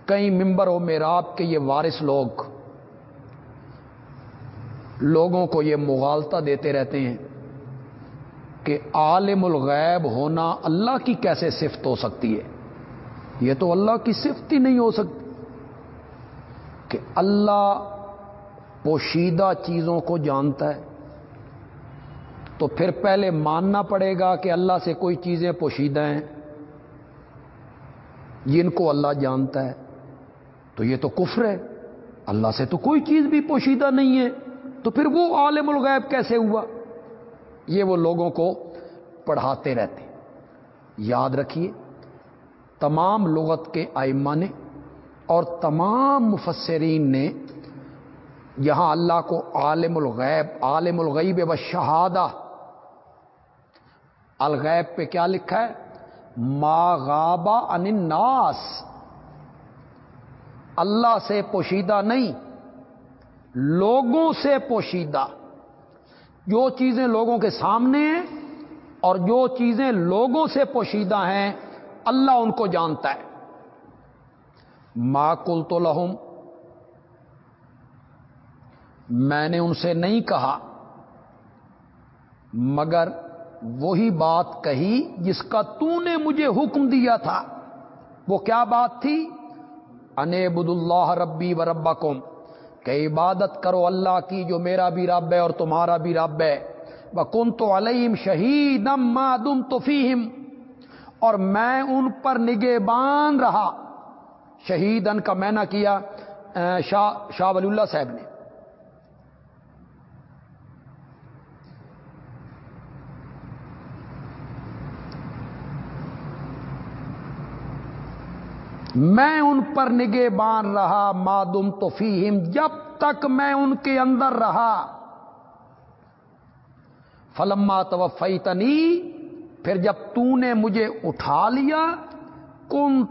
کئی ممبر ہو میراب کے یہ وارث لوگ لوگوں کو یہ مغالتا دیتے رہتے ہیں کہ عالم الغیب ہونا اللہ کی کیسے صفت ہو سکتی ہے؟ یہ تو اللہ کی صفت ہی نہیں ہو سکتی کہ اللہ پوشیدہ چیزوں کو جانتا ہے۔ تو پھر پہلے ماننا پڑے گا کہ اللہ سے کوئی چیزیں پوشیدہ ہیں، جن کو اللہ جانتا ہے۔ تو یہ تو کفر ہے۔ اللہ سے تو کوئی چیز بھی پوشیدہ نہیں ہے۔ تو پھر وہ عالم الغیب کیسے ہوا؟ یہ وہ لوگوں کو پڑھاتے رہتے۔ یاد رکھیے تمام لغت کے آئمہ نے اور تمام مفسرین نے یہاں اللہ کو عالم الغیب عالم الغیب و شہادہ، الغیب پہ کیا لکھا ہے؟ ما غابہ ان الناس۔ اللہ سے پوشیدہ نہیں، لوگوں سے پوشیدہ۔ جو چیزیں لوگوں کے سامنے ہیں اور جو چیزیں لوگوں سے پوشیدہ ہیں اللہ ان کو جانتا ہے۔ ما کل تو لہم میں نے ان سے نہیں کہا، مگر وہی بات کہی جس کا تو نے مجھے حکم دیا تھا۔ وہ کیا بات تھی؟ انبد اللہ ربی و ربا کہ عبادت کرو اللہ کی جو میرا بھی رب ہے اور تمہارا بھی رب ہے۔ وہ کن تو علیم شہید مادم تو فیم اور میں ان پر نگے بان رہا۔ شہیدن کا میں نہ کیا شاہ شاہ ولی اللہ صاحب نے۔ میں ان پر نگے بان رہا مادم تو فیم جب تک میں ان کے اندر رہا۔ فلما توفی تنی پھر جب تو نے مجھے اٹھا لیا کن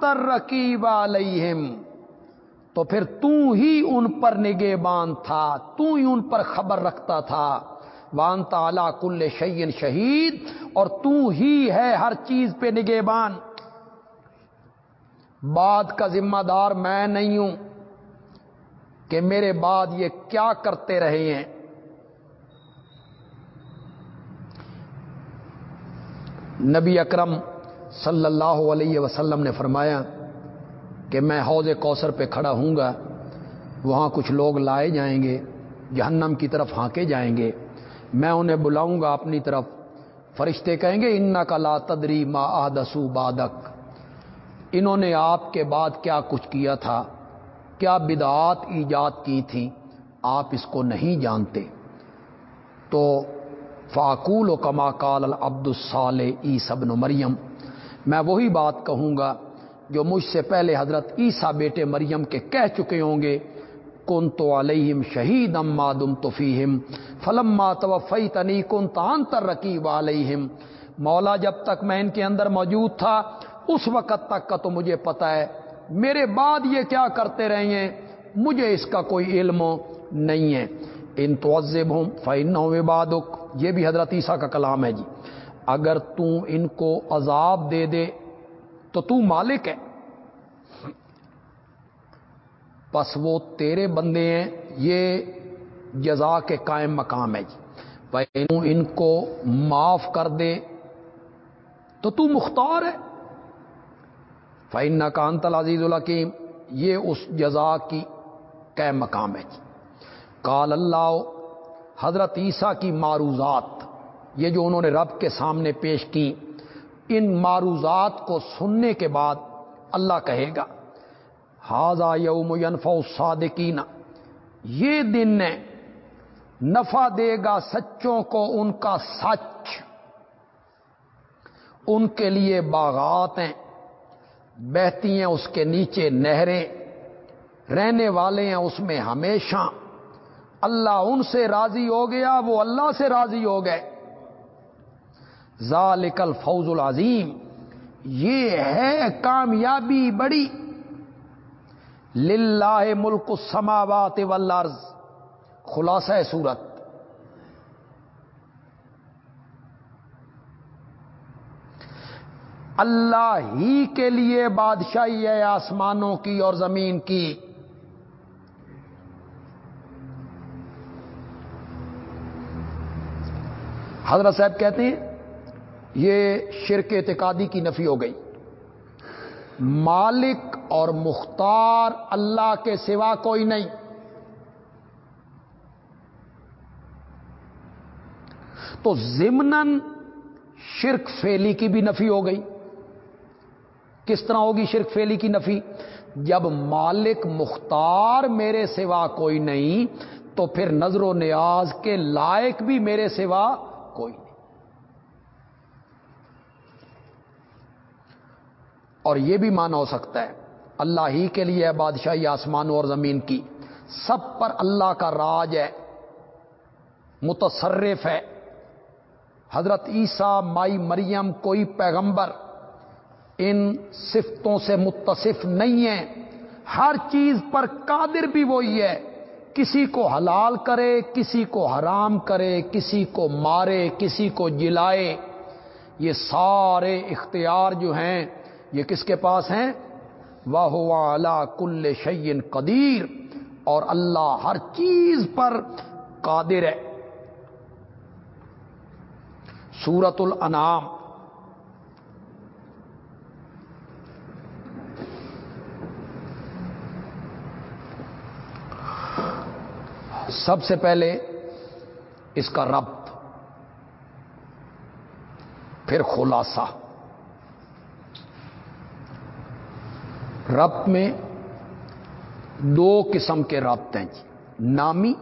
تر رقیب علیہم، تو پھر تو ہی ان پر نگے بان تھا، تو ہی ان پر خبر رکھتا تھا۔ وان تالا کل شعین شہید، اور تو ہی ہے ہر چیز پہ نگے بان بات کا ذمہ دار میں نہیں ہوں کہ میرے بعد یہ کیا کرتے رہے ہیں۔ نبی اکرم صلی اللہ علیہ وسلم نے فرمایا کہ میں حوض کوثر پہ کھڑا ہوں گا، وہاں کچھ لوگ لائے جائیں گے، جہنم کی طرف ہانکے جائیں گے۔ میں انہیں بلاؤں گا اپنی طرف۔ فرشتے کہیں گے ان کا لا تدری ما آدسو بادک انہوں نے آپ کے بعد کیا کچھ کیا تھا؟ کیا بدعات ایجاد کی تھیں؟ آپ اس کو نہیں جانتے۔ تو فاقول و کما کال العبد الصال ای سبن مریم۔ میں وہی بات کہوں گا جو مجھ سے پہلے حضرت عیسیٰ بیٹے مریم کے کہہ چکے ہوں گے۔ کن تو علیہم شہید ام مادم تو فیم فلم توفی تنی کن تان تر رقیب علیہم۔ مولا جب تک میں ان کے اندر موجود تھا، اس وقت تک کا تو مجھے پتا ہے۔ میرے بعد یہ کیا کرتے رہے ہیں؟ مجھے اس کا کوئی علم نہیں ہے۔ ان توزب ہوں فائن بادک یہ بھی حضرت عیسیٰ کا کلام ہے جی۔ اگر تو ان کو عذاب دے دے، تو تو مالک ہے۔ پس وہ تیرے بندے ہیں، یہ جزا کے قائم مقام ہے جی۔ ان کو معاف کر دے، تو تو مختار ہے۔ فائن کانت العزیز الحکیم، یہ اس جزا کی کہ مقام ہے جی۔ کال اللہ، حضرت عیسیٰ کی معروضات، یہ جو انہوں نے رب کے سامنے پیش کی، ان معروضات کو سننے کے بعد اللہ کہے گا حاضا یوم ینفع صادقین یہ دن نے نفع دے گا سچوں کو ان کا سچ۔ ان کے لیے باغات ہیں، بہتی ہیں اس کے نیچے نہریں، رہنے والے ہیں اس میں ہمیشہ۔ اللہ ان سے راضی ہو گیا، وہ اللہ سے راضی ہو گئے۔ ذالک الفوز العظیم۔ یہ ہے کامیابی بڑی۔ للہ ملک السماوات والارض۔ خلاصہ صورت اللہ ہی کے لیے بادشاہی ہے آسمانوں کی اور زمین کی۔ حضرت صاحب کہتے ہیں، یہ شرک اعتقادی کی نفی ہو گئی۔ مالک اور مختار اللہ کے سوا کوئی نہیں۔ تو ضمن شرک فیلی کی بھی نفی ہو گئی۔ کس طرح ہوگی شرک فیلی کی نفی؟ جب مالک مختار میرے سوا کوئی نہیں، تو پھر نظر و نیاز کے لائق بھی میرے سوا کوئی نہیں۔ اور یہ بھی مانا ہو سکتا ہے، اللہ ہی کے لیے بادشاہی آسمانوں اور زمین کی۔ سب پر اللہ کا راج ہے، متصرف ہے۔ حضرت عیسیٰ، مائی مریم، کوئی پیغمبر ان صفتوں سے متصف نہیں ہے۔ ہر چیز پر قادر بھی وہی ہے۔ کسی کو حلال کرے، کسی کو حرام کرے، کسی کو مارے، کسی کو جلائے، یہ سارے اختیار جو ہیں، یہ کس کے پاس ہیں؟ واہ والا کل شعین قدیر اور اللہ ہر چیز پر قادر ہے۔ سورت الانعام سب سے پہلے اس کا ربط پھر خلاصہ۔ ربط میں دو قسم کے ربط ہیں جی نامی،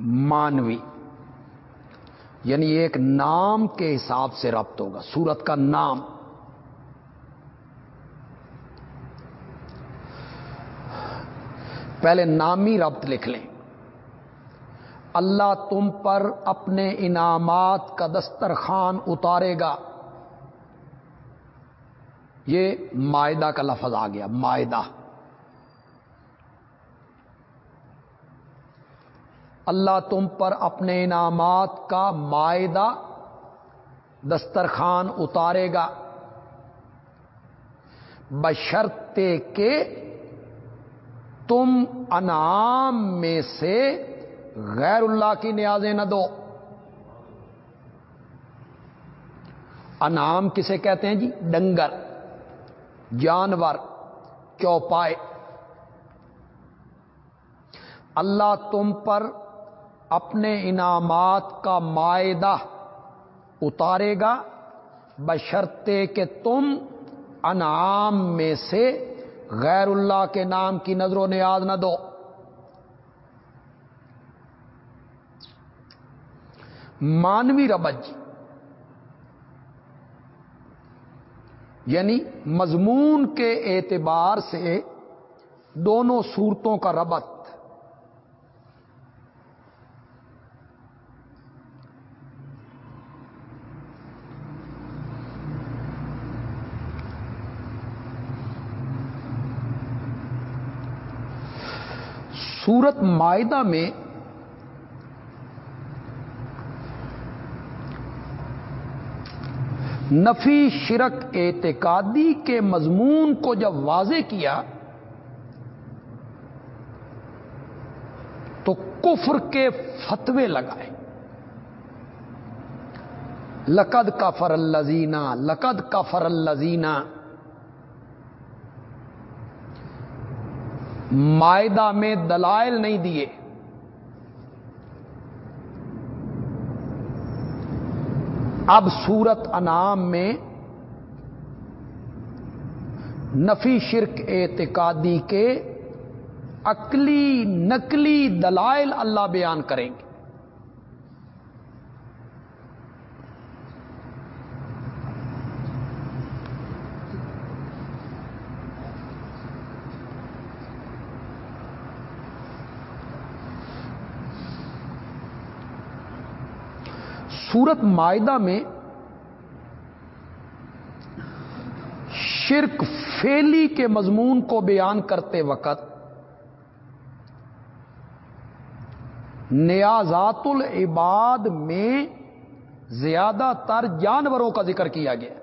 مانوی۔ یعنی ایک نام کے حساب سے ربط ہوگا سورت کا نام۔ پہلے نامی ربط لکھ لیں۔ اللہ تم پر اپنے انعامات کا دسترخوان اتارے گا۔ یہ معدہ کا لفظ آ گیا معدہ اللہ تم پر اپنے انعامات کا معدہ دسترخوان اتارے گا۔ بشرتے کے تم انعام میں سے غیر اللہ کی نیازیں نہ دو۔ انعام کسے کہتے ہیں جی؟ ڈنگر، جانور، چوپائے۔ اللہ تم پر اپنے انعامات کا معدہ اتارے گا بشرتے کہ تم انعام میں سے غیر اللہ کے نام کی نظر و نیاز نہ دو۔ مانوی ربج یعنی مضمون کے اعتبار سے دونوں صورتوں کا ربط۔ سورت معدہ میں نفی شرک اعتقادی کے مضمون کو جب واضح کیا تو کفر کے فتوے لگائے۔ لقد کا فر الزینہ لقد کا فر الزینہ معدہ میں دلائل نہیں دیے۔ اب سورت انعام میں نفی شرک اعتقادی کے عقلی نقلی دلائل اللہ بیان کریں گے۔ سورت معدہ میں شرک فیلی کے مضمون کو بیان کرتے وقت نیازات العباد میں زیادہ تر جانوروں کا ذکر کیا گیا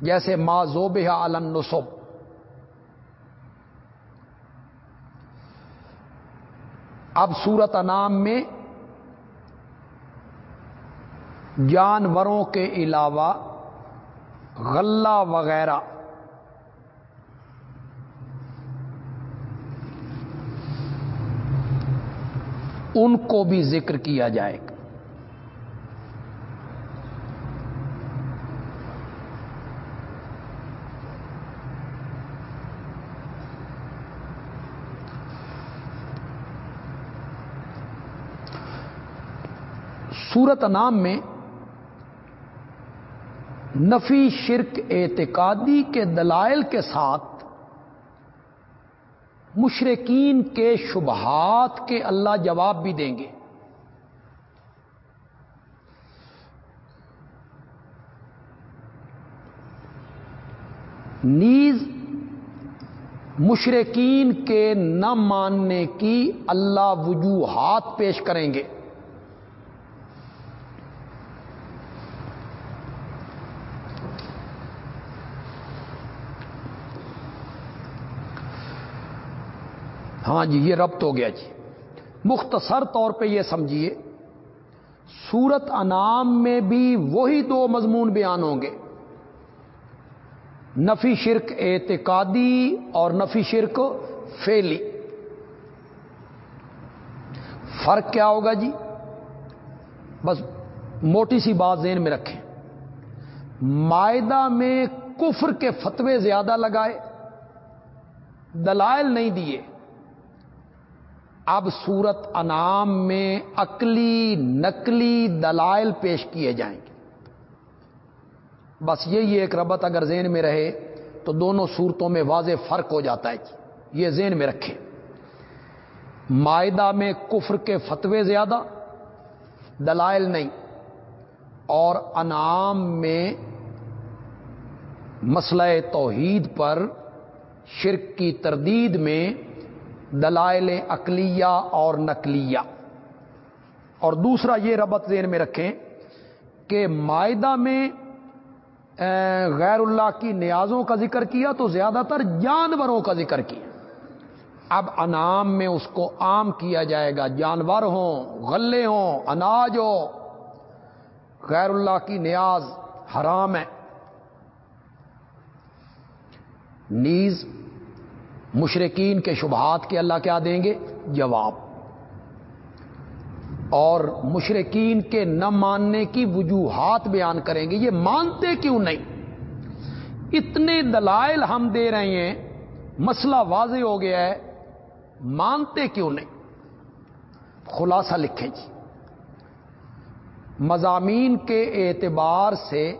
جیسے ما زوبہ النصب۔ اب سورت انام میں جانوروں کے علاوہ غلہ وغیرہ۔ ان کو بھی ذکر کیا جائے۔ گا سورت نام میں نفی شرک اعتقادی کے دلائل کے ساتھ مشرقین کے شبہات کے اللہ جواب بھی دیں گے۔ نیز مشرقین کے نہ ماننے کی اللہ وجوہات پیش کریں گے۔ ہاں جی یہ ربط ہو گیا جی۔ مختصر طور پہ یہ سمجھیے، سورت انعام میں بھی وہی دو مضمون بیان ہوں گے۔ نفی شرک اعتقادی اور نفی شرک فیلی فرق کیا ہوگا جی؟ بس موٹی سی بات ذہن میں رکھیں۔ معدہ میں کفر کے فتوے زیادہ لگائے، دلائل نہیں دیے۔ اب صورت انعام میں عقلی، نقلی دلائل پیش کیے جائیں گے۔ بس یہی ایک ربط اگر ذہن میں رہے تو دونوں صورتوں میں واضح فرق ہو جاتا ہے جی۔ یہ ذہن میں رکھیں۔ معدہ میں کفر کے فتوے زیادہ، دلائل نہیں۔ اور انعام میں مسئلہ توحید پر شرک کی تردید میں دلائل اقلیہ اور نقلیہ۔ اور دوسرا یہ ربط ذہن میں رکھیں کہ معدہ میں غیر اللہ کی نیازوں کا ذکر کیا تو زیادہ تر جانوروں کا ذکر کیا۔ اب انعام میں اس کو عام کیا جائے گا۔ جانور ہوں، غلے ہوں، اناج ہو، غیر اللہ کی نیاز حرام ہے۔ نیز مشرقین کے شبہات کے اللہ کیا دیں گے؟ جواب۔ اور مشرقین کے نہ ماننے کی وجوہات بیان کریں گے۔ یہ مانتے کیوں نہیں؟ اتنے دلائل ہم دے رہے ہیں، مسئلہ واضح ہو گیا ہے، مانتے کیوں نہیں؟ خلاصہ لکھیں جی۔ مضامین کے اعتبار سے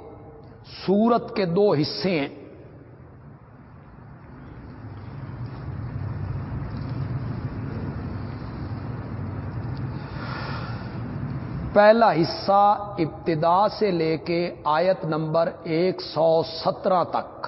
سورت کے دو حصے ہیں۔ پہلا حصہ ابتدا سے لے کے آیت نمبر ایک سو سترہ تک۔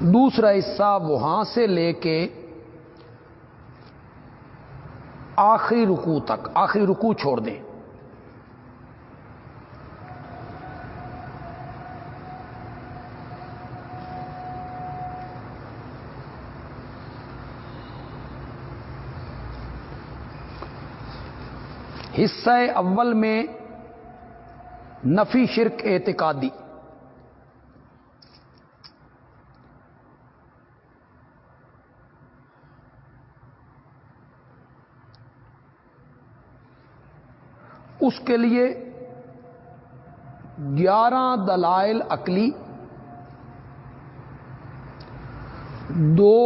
دوسرا حصہ وہاں سے لے کے آخری رکو تک آخری رکو چھوڑ دیں۔ حصہ اول میں نفی شرک اعتقادی۔ اس کے لیے گیارہ دلائل عقلی، دو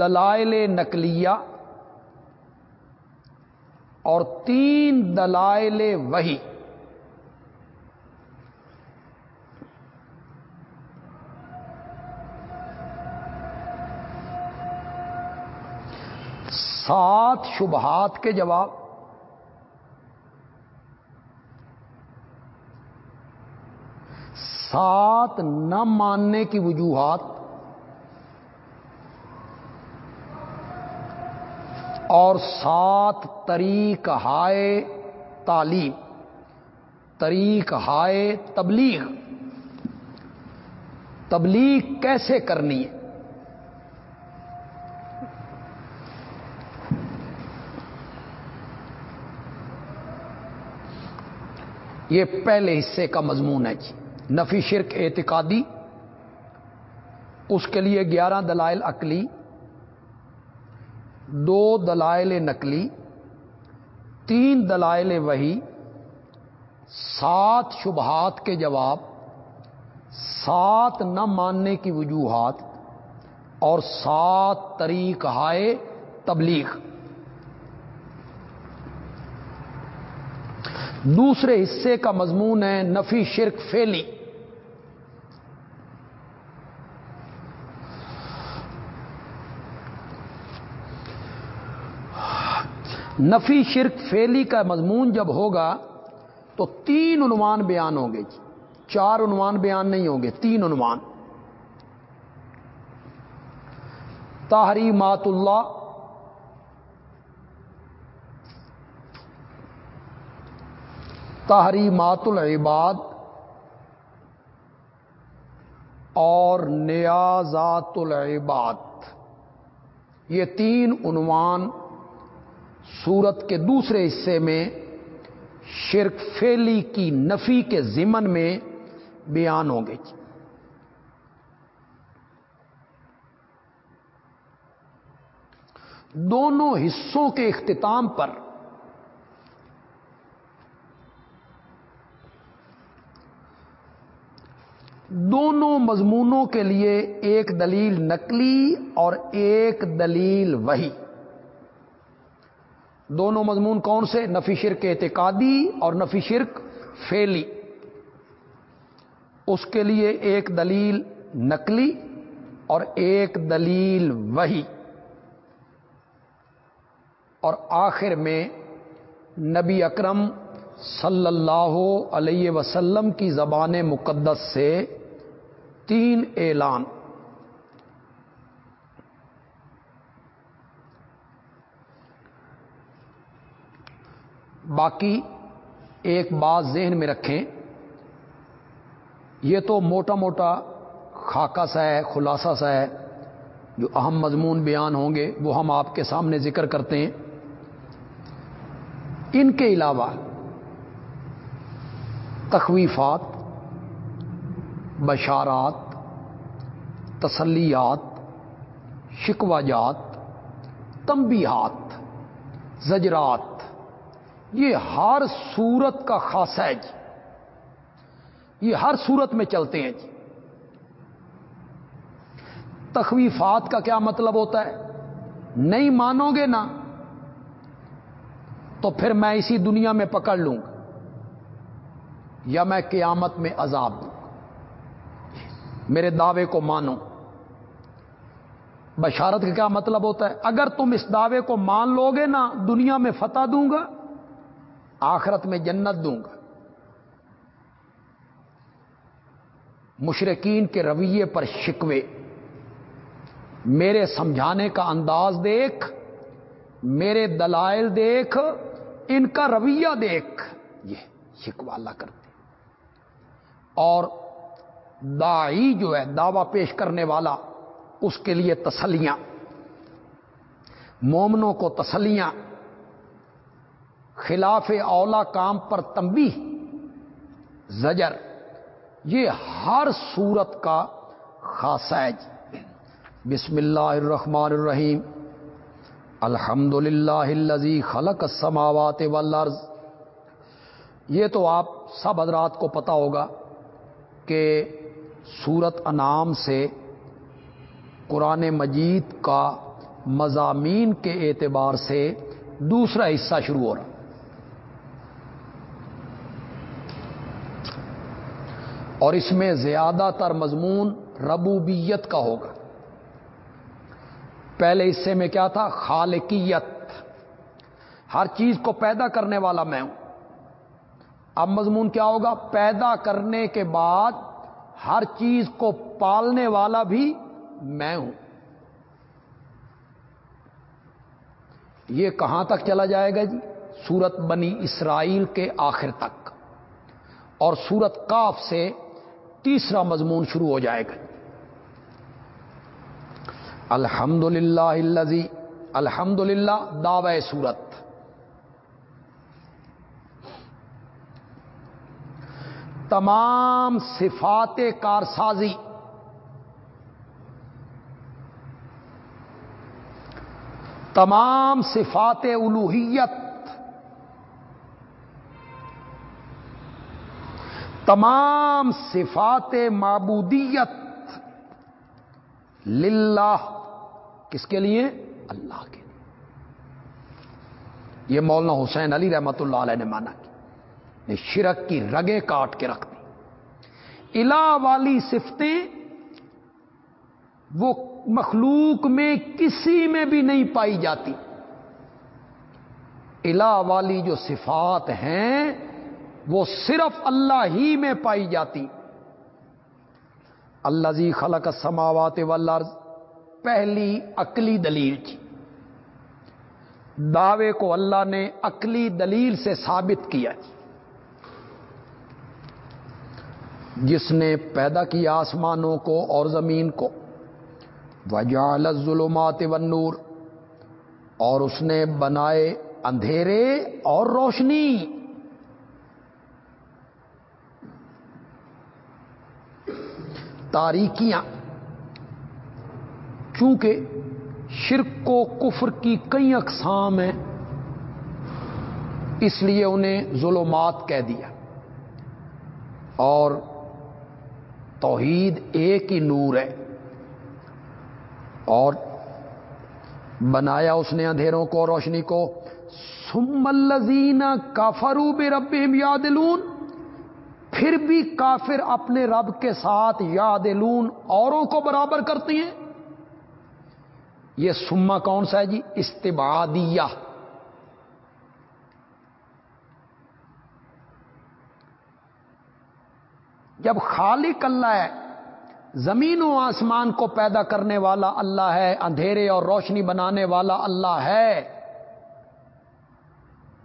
دلائل نقلیہ، اور تین دلائل وہی سات شبہات کے جواب۔ سات نہ ماننے کی وجوہات اور سات طریق ہائے تعلیم، طریق ہائے تبلیغ۔ تبلیغ کیسے کرنی ہے؟ یہ پہلے حصے کا مضمون ہے جی۔ نفی شرک اعتقادی، اس کے لیے گیارہ دلائل عقلی، دو دلائل نقلی، تین دلائل وہی سات شبہات کے جواب، سات نہ ماننے کی وجوہات، اور سات طریق ہائے تبلیغ۔ دوسرے حصے کا مضمون ہے نفی شرک فیلی نفی شرک فیلی کا مضمون جب ہوگا تو تین عنوان بیان ہوں گے جی۔ چار عنوان بیان نہیں ہوں گے، تین عنوان۔ تحریمات اللہ تحریمات العباد اور نیازات العباد۔ یہ تین عنوان سورت کے دوسرے حصے میں شرک فیلی کی نفی کے ضمن میں بیان ہوں گے۔ دونوں حصوں کے اختتام پر دونوں مضمونوں کے لیے ایک دلیل نقلی اور ایک دلیل وہی۔ دونوں مضمون کون سے؟ نفی شرک اعتقادی اور نفی شرک فیلی اس کے لیے ایک دلیل نقلی اور ایک دلیل وہی۔ اور آخر میں نبی اکرم صلی اللہ علیہ وسلم کی زبان مقدس سے تین اعلان۔ باقی ایک بات ذہن میں رکھیں، یہ تو موٹا موٹا خاکہ سا ہے، خلاصہ سا ہے، جو اہم مضمون بیان ہوں گے، وہ ہم آپ کے سامنے ذکر کرتے ہیں۔ ان کے علاوہ تخویفات بشارات، تسلیات شکوا جات تمبیات زجرات، یہ ہر صورت کا خاصہ ہے جی۔ یہ ہر صورت میں چلتے ہیں جی۔ تخویفات کا کیا مطلب ہوتا ہے؟ نہیں مانو گے نا، تو پھر میں اسی دنیا میں پکڑ لوں گا، یا میں قیامت میں عذاب دوں۔ میرے دعوے کو مانو۔ بشارت کا کیا مطلب ہوتا ہے؟ اگر تم اس دعوے کو مان لو گے نا، دنیا میں فتح دوں گا، آخرت میں جنت دوں گا۔ مشرقین کے رویے پر شکوے۔ میرے سمجھانے کا انداز دیکھ، میرے دلائل دیکھ، ان کا رویہ دیکھ۔ یہ شکوا اللہ کرتے اور دائی جو ہے، دعوی پیش کرنے والا، اس کے لیے تسلیاں۔ مومنوں کو تسلیاں۔ خلاف اولا کام پر تمبی زجر۔ یہ ہر صورت کا خاص ہے جی۔ بسم اللہ الرحمن الرحیم۔ الحمد للہ خلق السماوات والارض۔ یہ تو آپ سب حضرات کو پتا ہوگا کہ سورت انعام سے قرآن مجید کا مضامین کے اعتبار سے دوسرا حصہ شروع ہو رہا اور اس میں زیادہ تر مضمون ربوبیت کا ہوگا۔ پہلے حصے میں کیا تھا؟ خالقیت۔ ہر چیز کو پیدا کرنے والا میں ہوں۔ اب مضمون کیا ہوگا؟ پیدا کرنے کے بعد ہر چیز کو پالنے والا بھی میں ہوں۔ یہ کہاں تک چلا جائے گا جی؟ سورت بنی اسرائیل کے آخر تک۔ اور سورت کاف سے تیسرا مضمون شروع ہو جائے گا۔ الحمد للہ الحمد للہ دعوی سورت۔ تمام صفات کارسازی۔ تمام صفات الوحیت تمام صفات معبودیت۔ للہ۔ کس کے لیے؟ اللہ کے۔ لیے یہ مولانا حسین علی رحمت اللہ علیہ نے مانا۔ کہ شرک کی رگیں کاٹ کے رکھ دی۔ الہ والی صفتیں وہ مخلوق میں کسی میں بھی نہیں پائی جاتی۔ الہ والی جو صفات ہیں وہ صرف اللہ ہی میں پائی جاتی۔ اللہ زی خلق سماوات والارض، پہلی عقلی دلیل تھی۔ دعوے کو اللہ نے عقلی دلیل سے ثابت کیا جی جس نے پیدا کیا آسمانوں کو اور زمین کو۔ وجال ظلمات و نور اور اس نے بنائے اندھیرے اور روشنی۔ تاریکیاں، چونکہ شرک و کفر کی کئی اقسام ہیں، اس لیے انہیں ظلمات کہہ دیا۔ اور توحید ایک ہی نور ہے۔ اور بنایا اس نے اندھیروں کو روشنی کو۔ سم الزین کافرو بے رب یادلون پھر بھی کافر اپنے رب کے ساتھ یادلون اوروں کو برابر کرتی ہیں۔ یہ سما کون سا ہے جی؟ استبادیہ جب خالق اللہ ہے، زمین و آسمان کو پیدا کرنے والا اللہ ہے، اندھیرے اور روشنی بنانے والا اللہ ہے،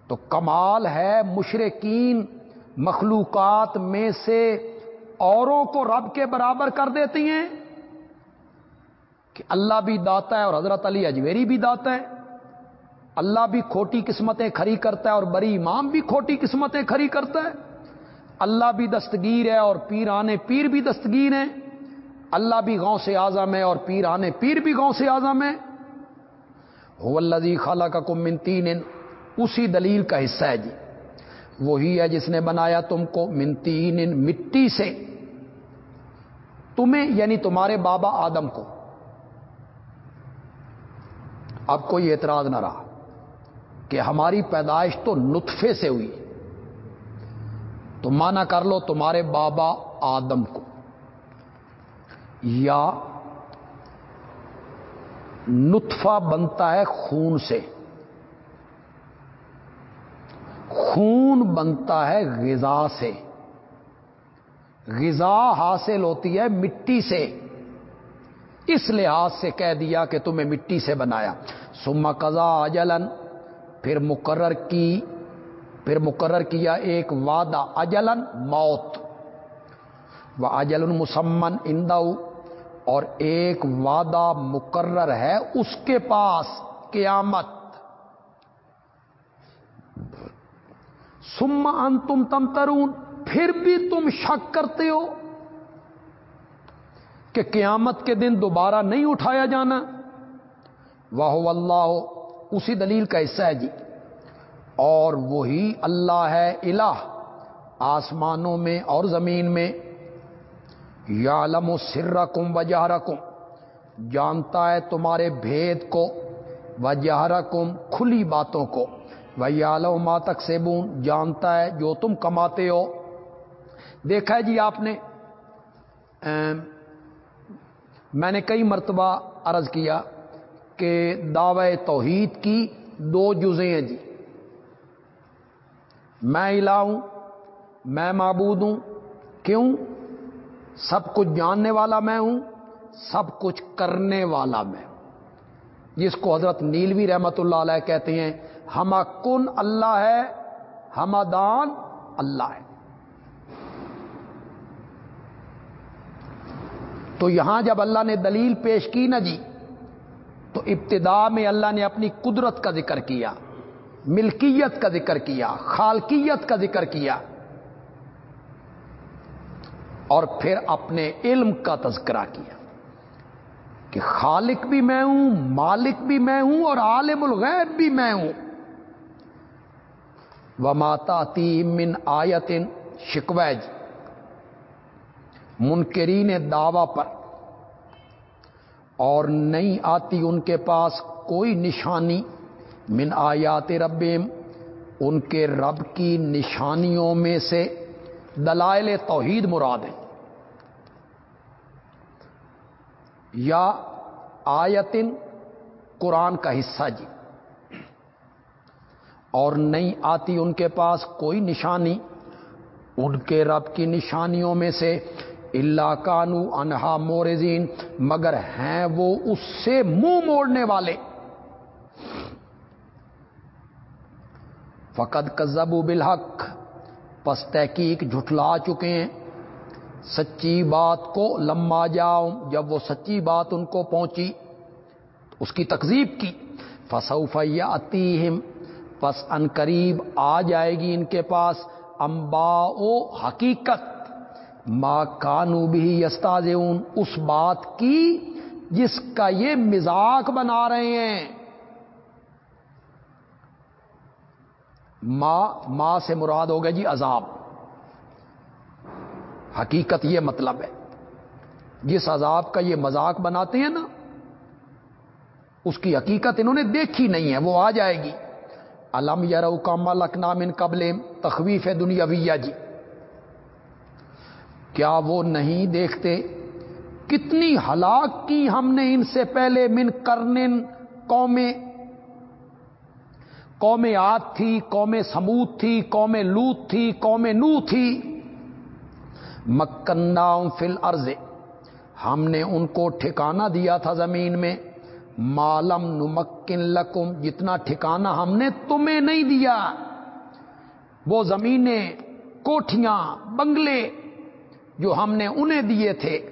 تو کمال ہے مشرقین مخلوقات میں سے اوروں کو رب کے برابر کر دیتی ہیں کہ اللہ بھی داتا ہے اور حضرت علی اجمیری بھی داتا ہے۔ اللہ بھی کھوٹی قسمتیں کھری کرتا ہے اور بری امام بھی کھوٹی قسمتیں کھری کرتا ہے۔ اللہ بھی دستگیر ہے اور پیر آنے پیر بھی دستگیر ہیں۔ اللہ بھی گاؤں سے آزم ہے اور پیر آنے پیر بھی گاؤں سے آزم ہے اللہ خالہ کا کم منتین اسی دلیل کا حصہ ہے جی۔ وہی ہے جس نے بنایا تم کو منتین مٹی سے۔ تمہیں یعنی تمہارے بابا آدم کو۔ اب کوئی اعتراض نہ رہا کہ ہماری پیدائش تو نطفے سے ہوئی۔ تو مانا کر لو تمہارے بابا آدم کو۔ یا نطفہ بنتا ہے خون سے۔ خون بنتا ہے غذا سے۔ غذا حاصل ہوتی ہے مٹی سے۔ اس لحاظ سے کہہ دیا کہ تمہیں مٹی سے بنایا۔ سما قزا اجلن پھر مقرر کی۔ پھر مقرر کیا ایک وعدہ اجلن موت۔ و اجل مسمن اندو، اور ایک وعدہ مقرر ہے اس کے پاس قیامت۔ سما ان تم تم ترون پھر بھی تم شک کرتے ہو کہ قیامت کے دن دوبارہ نہیں اٹھایا جانا۔ واہ اللہ، اسی دلیل کا حصہ ہے جی۔ اور وہی اللہ ہے الہ، آسمانوں میں اور زمین میں۔ یا لم و سر کم جانتا ہے تمہارے بھید کو وجہ کھلی باتوں کو۔ وہ یا ماتک سیبون جانتا ہے جو تم کماتے ہو۔ دیکھا ہے جی آپ نے میں نے کئی مرتبہ عرض کیا کہ دعوی توحید کی دو جزیں ہیں جی۔ میں الہ ہوں، میں معبود ہوں، کیوں؟ سب کچھ جاننے والا میں ہوں، سب کچھ کرنے والا میں ہوں۔ جس کو حضرت نیلوی رحمت اللہ علیہ کہتے ہیں ہم کن اللہ ہے ہم دان اللہ ہے۔ تو یہاں جب اللہ نے دلیل پیش کی نا جی تو ابتدا میں اللہ نے اپنی قدرت کا ذکر کیا۔ ملکیت کا ذکر کیا، خالقیت کا ذکر کیا۔ اور پھر اپنے علم کا تذکرہ کیا کہ خالق بھی میں ہوں، مالک بھی میں ہوں اور عالم الغیب بھی میں ہوں۔ و ماتا من آیتن شکویج جی۔ منکرین دعوی پر۔ اور نہیں آتی ان کے پاس کوئی نشانی۔ من آیات ربیم، ان کے رب کی نشانیوں میں سے دلائل توحید مراد ہیں۔ یا آیتن قرآن کا حصہ جی۔ اور نہیں آتی ان کے پاس کوئی نشانی، ان کے رب کی نشانیوں میں سے اللہ کانو انہا مورزین، مگر ہیں وہ اس سے منہ موڑنے والے۔ فقد کزب بالحق، پس تحقیق جھٹلا چکے ہیں۔ سچی بات کو لما جاؤں جب وہ سچی بات ان کو پہنچی، اس کی تکزیب کی۔ فسوفیا اتیم پس ان قریب آ جائے گی ان کے پاس۔ امبا او حقیقت۔ ماں کانو بھی یستاز اس بات کی جس کا یہ مزاق بنا رہے ہیں۔ ماں ماں سے مراد ہو گیا جی عذاب. حقیقت یہ مطلب ہے. جس عذاب کا یہ مذاق بناتے ہیں نا، اس کی حقیقت انہوں نے دیکھی نہیں ہے، وہ آ جائے گی. علم یرو کا ملک نام ان قبل تخویف ہے دنیا جی. کیا وہ نہیں دیکھتے کتنی ہلاک کی ہم نے ان سے پہلے من کرن قومیں قوم آد تھی، قوم سمود تھی، قوم لوت تھی، قوم نو تھی۔ مکنا فل ارض ہم نے ان کو ٹھکانہ دیا تھا زمین میں۔ مالم نمکن لکم، جتنا ٹھکانہ ہم نے تمہیں نہیں دیا۔ وہ زمینیں، کوٹھیاں، بنگلے جو ہم نے انہیں دیے تھے۔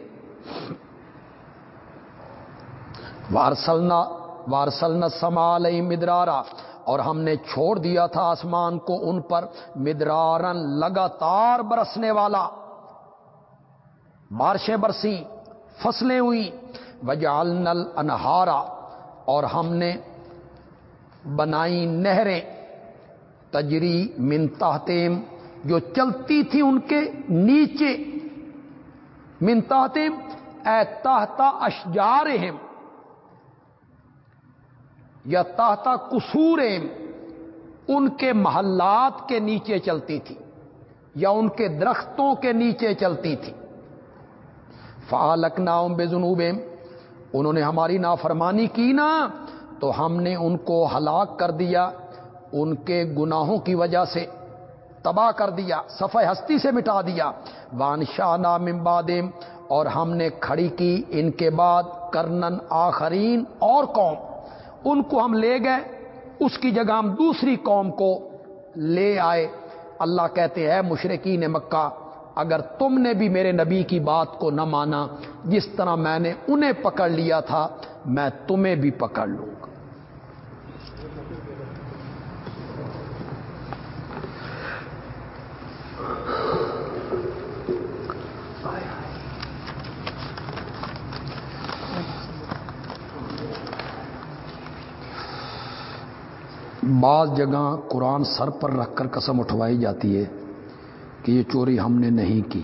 وارسلنا وارسلنا سمال مدرارا۔ اور ہم نے چھوڑ دیا تھا آسمان کو ان پر، مدرارن لگاتار برسنے والا۔ بارشیں برسی، فصلیں ہوئی۔ وجال نل انہارا اور ہم نے بنائی نہریں۔ تجری منتاحتیم جو چلتی تھی ان کے نیچے۔ منتاحتیم اے تحتا اشجار یا تحتا قصور ان کے محلات کے نیچے چلتی تھی یا ان کے درختوں کے نیچے چلتی تھی۔ فالک ناؤم بے جنوب انہوں نے ہماری نافرمانی کی نا، تو ہم نے ان کو ہلاک کر دیا، ان کے گناہوں کی وجہ سے تباہ کر دیا صفح ہستی سے مٹا دیا۔ وانشاہ نام امبادم اور ہم نے کھڑی کی ان کے بعد، کرنن آخرین اور قوم۔ ان کو ہم لے گئے، اس کی جگہ ہم دوسری قوم کو لے آئے۔ اللہ کہتے ہیں مشرقین مکہ، اگر تم نے بھی میرے نبی کی بات کو نہ مانا، جس طرح میں نے انہیں پکڑ لیا تھا، میں تمہیں بھی پکڑ لوں گا۔ بعض جگہ قرآن سر پر رکھ کر قسم اٹھوائی جاتی ہے کہ یہ چوری ہم نے نہیں کی۔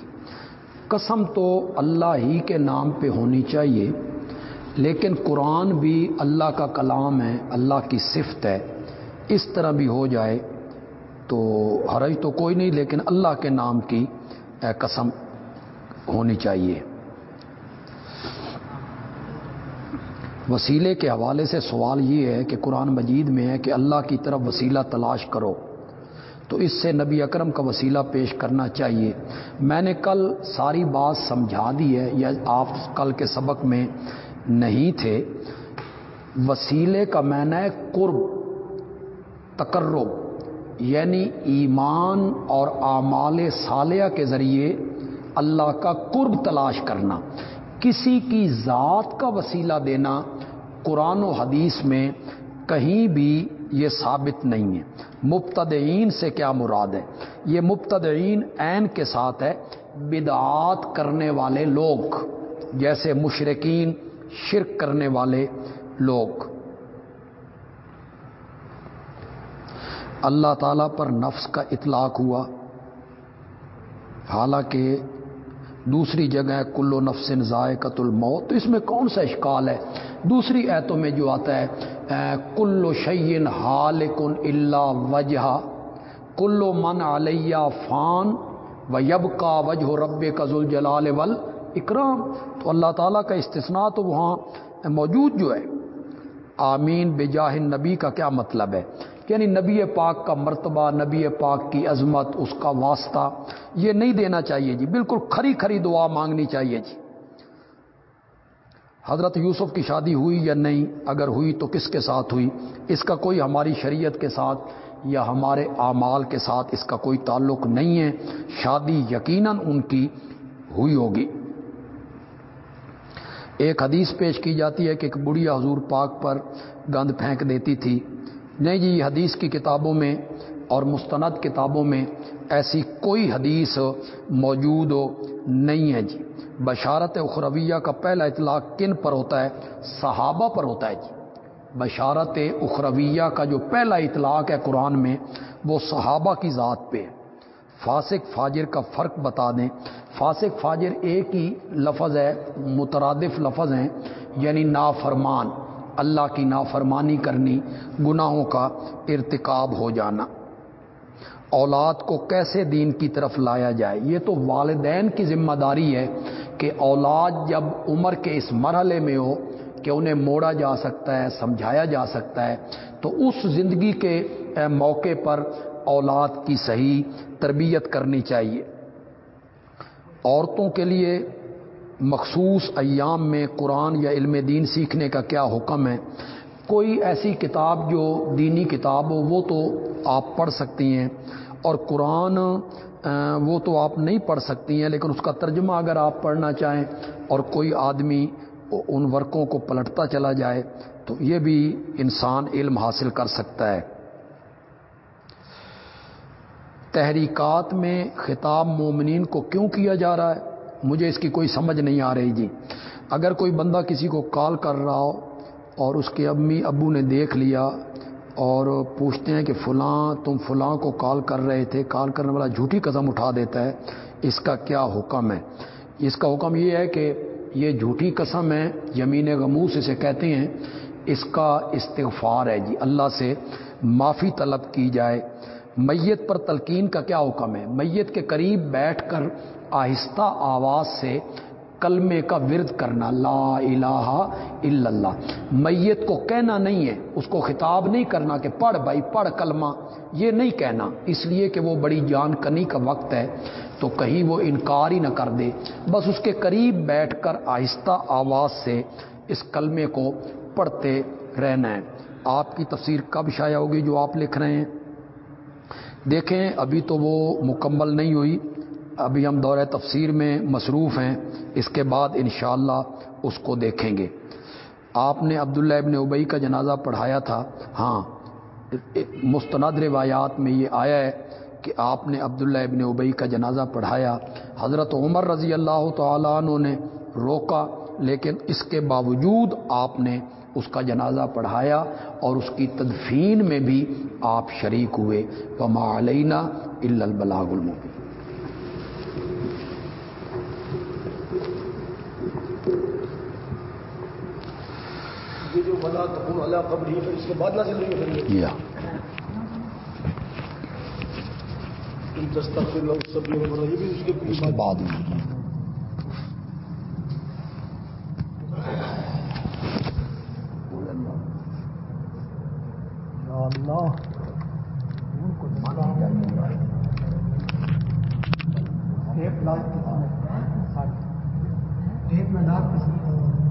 قسم تو اللہ ہی کے نام پہ ہونی چاہیے، لیکن قرآن بھی اللہ کا کلام ہے، اللہ کی صفت ہے۔ اس طرح بھی ہو جائے تو حرج تو کوئی نہیں، لیکن اللہ کے نام کی قسم ہونی چاہیے۔ وسیلے کے حوالے سے سوال یہ ہے کہ قرآن مجید میں ہے کہ اللہ کی طرف وسیلہ تلاش کرو۔ تو اس سے نبی اکرم کا وسیلہ پیش کرنا چاہیے۔ میں نے کل ساری بات سمجھا دی ہے یا آپ کل کے سبق میں نہیں تھے۔ وسیلے کا معنی ہے قرب، تقرب یعنی ایمان اور اعمال صالحہ کے ذریعے اللہ کا قرب تلاش کرنا۔ کسی کی ذات کا وسیلہ دینا قرآن و حدیث میں کہیں بھی یہ ثابت نہیں ہے۔ مبتدعین سے کیا مراد ہے؟ یہ مبتدعین عین کے ساتھ ہے، بدعات کرنے والے لوگ، جیسے مشرقین شرک کرنے والے لوگ۔ اللہ تعالیٰ پر نفس کا اطلاق ہوا۔ حالانکہ دوسری جگہ کلو نفس ذائقت الموت۔ تو اس میں کون سا اشکال ہے؟ دوسری ایتوں میں جو آتا ہے کلو شعین حال کن اللہ وجہ کلو من علیہ فان و یب کا وجہ رب کا ذوالجلال ول اکرام تو اللہ تعالیٰ کا استثناء تو وہاں موجود جو ہے۔ آمین، بجاہ نبی کا کیا مطلب ہے؟ یعنی نبی پاک کا مرتبہ، نبی پاک کی عظمت، اس کا واسطہ، یہ نہیں دینا چاہیے جی۔ بالکل کھری کھری دعا مانگنی چاہیے جی۔ حضرت یوسف کی شادی ہوئی یا نہیں؟ اگر ہوئی تو کس کے ساتھ ہوئی؟ اس کا کوئی ہماری شریعت کے ساتھ یا ہمارے اعمال کے ساتھ اس کا کوئی تعلق نہیں ہے۔ شادی یقیناً ان کی ہوئی ہوگی۔ ایک حدیث پیش کی جاتی ہے کہ ایک بڑھیا حضور پاک پر گند پھینک دیتی تھی۔ نہیں جی حدیث کی کتابوں میں اور مستند کتابوں میں ایسی کوئی حدیث موجود نہیں ہے جی۔ بشارت اخرویہ کا پہلا اطلاق کن پر ہوتا ہے؟ صحابہ پر ہوتا ہے جی۔ بشارت اخرویہ کا جو پہلا اطلاق ہے قرآن میں، وہ صحابہ کی ذات پہ ہے۔ فاسق فاجر کا فرق بتا دیں۔ فاسق فاجر ایک ہی لفظ ہے، مترادف لفظ ہیں یعنی نافرمان۔ اللہ کی نافرمانی کرنی، گناہوں کا ارتکاب ہو جانا۔ اولاد کو کیسے دین کی طرف لایا جائے؟ یہ تو والدین کی ذمہ داری ہے کہ اولاد جب عمر کے اس مرحلے میں ہو کہ انہیں موڑا جا سکتا ہے، سمجھایا جا سکتا ہے، تو اس زندگی کے موقع پر اولاد کی صحیح تربیت کرنی چاہیے۔ عورتوں کے لیے مخصوص ایام میں قرآن یا علم دین سیکھنے کا کیا حکم ہے؟ کوئی ایسی کتاب جو دینی کتاب ہو، وہ تو آپ پڑھ سکتی ہیں، اور قرآن وہ تو آپ نہیں پڑھ سکتی ہیں، لیکن اس کا ترجمہ اگر آپ پڑھنا چاہیں اور کوئی آدمی ان ورقوں کو پلٹتا چلا جائے، تو یہ بھی انسان علم حاصل کر سکتا ہے۔ تحریکات میں خطاب مومنین کو کیوں کیا جا رہا ہے؟ مجھے اس کی کوئی سمجھ نہیں آ رہی جی۔ اگر کوئی بندہ کسی کو کال کر رہا ہو اور اس کے امی ابو نے دیکھ لیا اور پوچھتے ہیں کہ فلاں، تم فلاں کو کال کر رہے تھے، کال کرنے والا جھوٹی قدم اٹھا دیتا ہے، اس کا کیا حکم ہے؟ اس کا حکم یہ ہے کہ یہ جھوٹی قسم ہے، یمین غموس اسے کہتے ہیں، اس کا استغفار ہے جی۔ اللہ سے معافی طلب کی جائے۔ میت پر تلقین کا کیا حکم ہے؟ میت کے قریب بیٹھ کر آہستہ آواز سے کلمے کا ورد کرنا، لا الہ الا اللہ۔ میت کو کہنا نہیں ہے، اس کو خطاب نہیں کرنا کہ پڑھ بھائی، پڑھ کلمہ۔ یہ نہیں کہنا، اس لیے کہ وہ بڑی جان کنی کا وقت ہے۔ تو کہیں وہ انکار ہی نہ کر دے۔ بس اس کے قریب بیٹھ کر آہستہ آواز سے اس کلمے کو پڑھتے رہنا ہے۔ آپ کی تفسیر کب شائع ہوگی جو آپ لکھ رہے ہیں؟ دیکھیں، ابھی تو وہ مکمل نہیں ہوئی۔ ابھی ہم دور تفسیر میں مصروف ہیں، اس کے بعد انشاءاللہ اس کو دیکھیں گے۔ آپ نے عبداللہ ابن ابئی کا جنازہ پڑھایا تھا۔ ہاں مستند روایات میں یہ آیا ہے کہ آپ نے عبداللہ ابن ابئی کا جنازہ پڑھایا۔ حضرت عمر رضی اللہ تعالیٰ عنہ نے روکا، لیکن اس کے باوجود آپ نے اس کا جنازہ پڑھایا اور اس کی تدفین میں بھی آپ شریک ہوئے۔ وما علینا البلاغ المبین بلا تقوم اللہ قبر ہے اس کے بعد نازل نہیں کریں یا تستغفر الصبر والرحیم بھی اس کے اس کے بعد اللہ۔ ٹیپ لاج ٹیپ میں لاج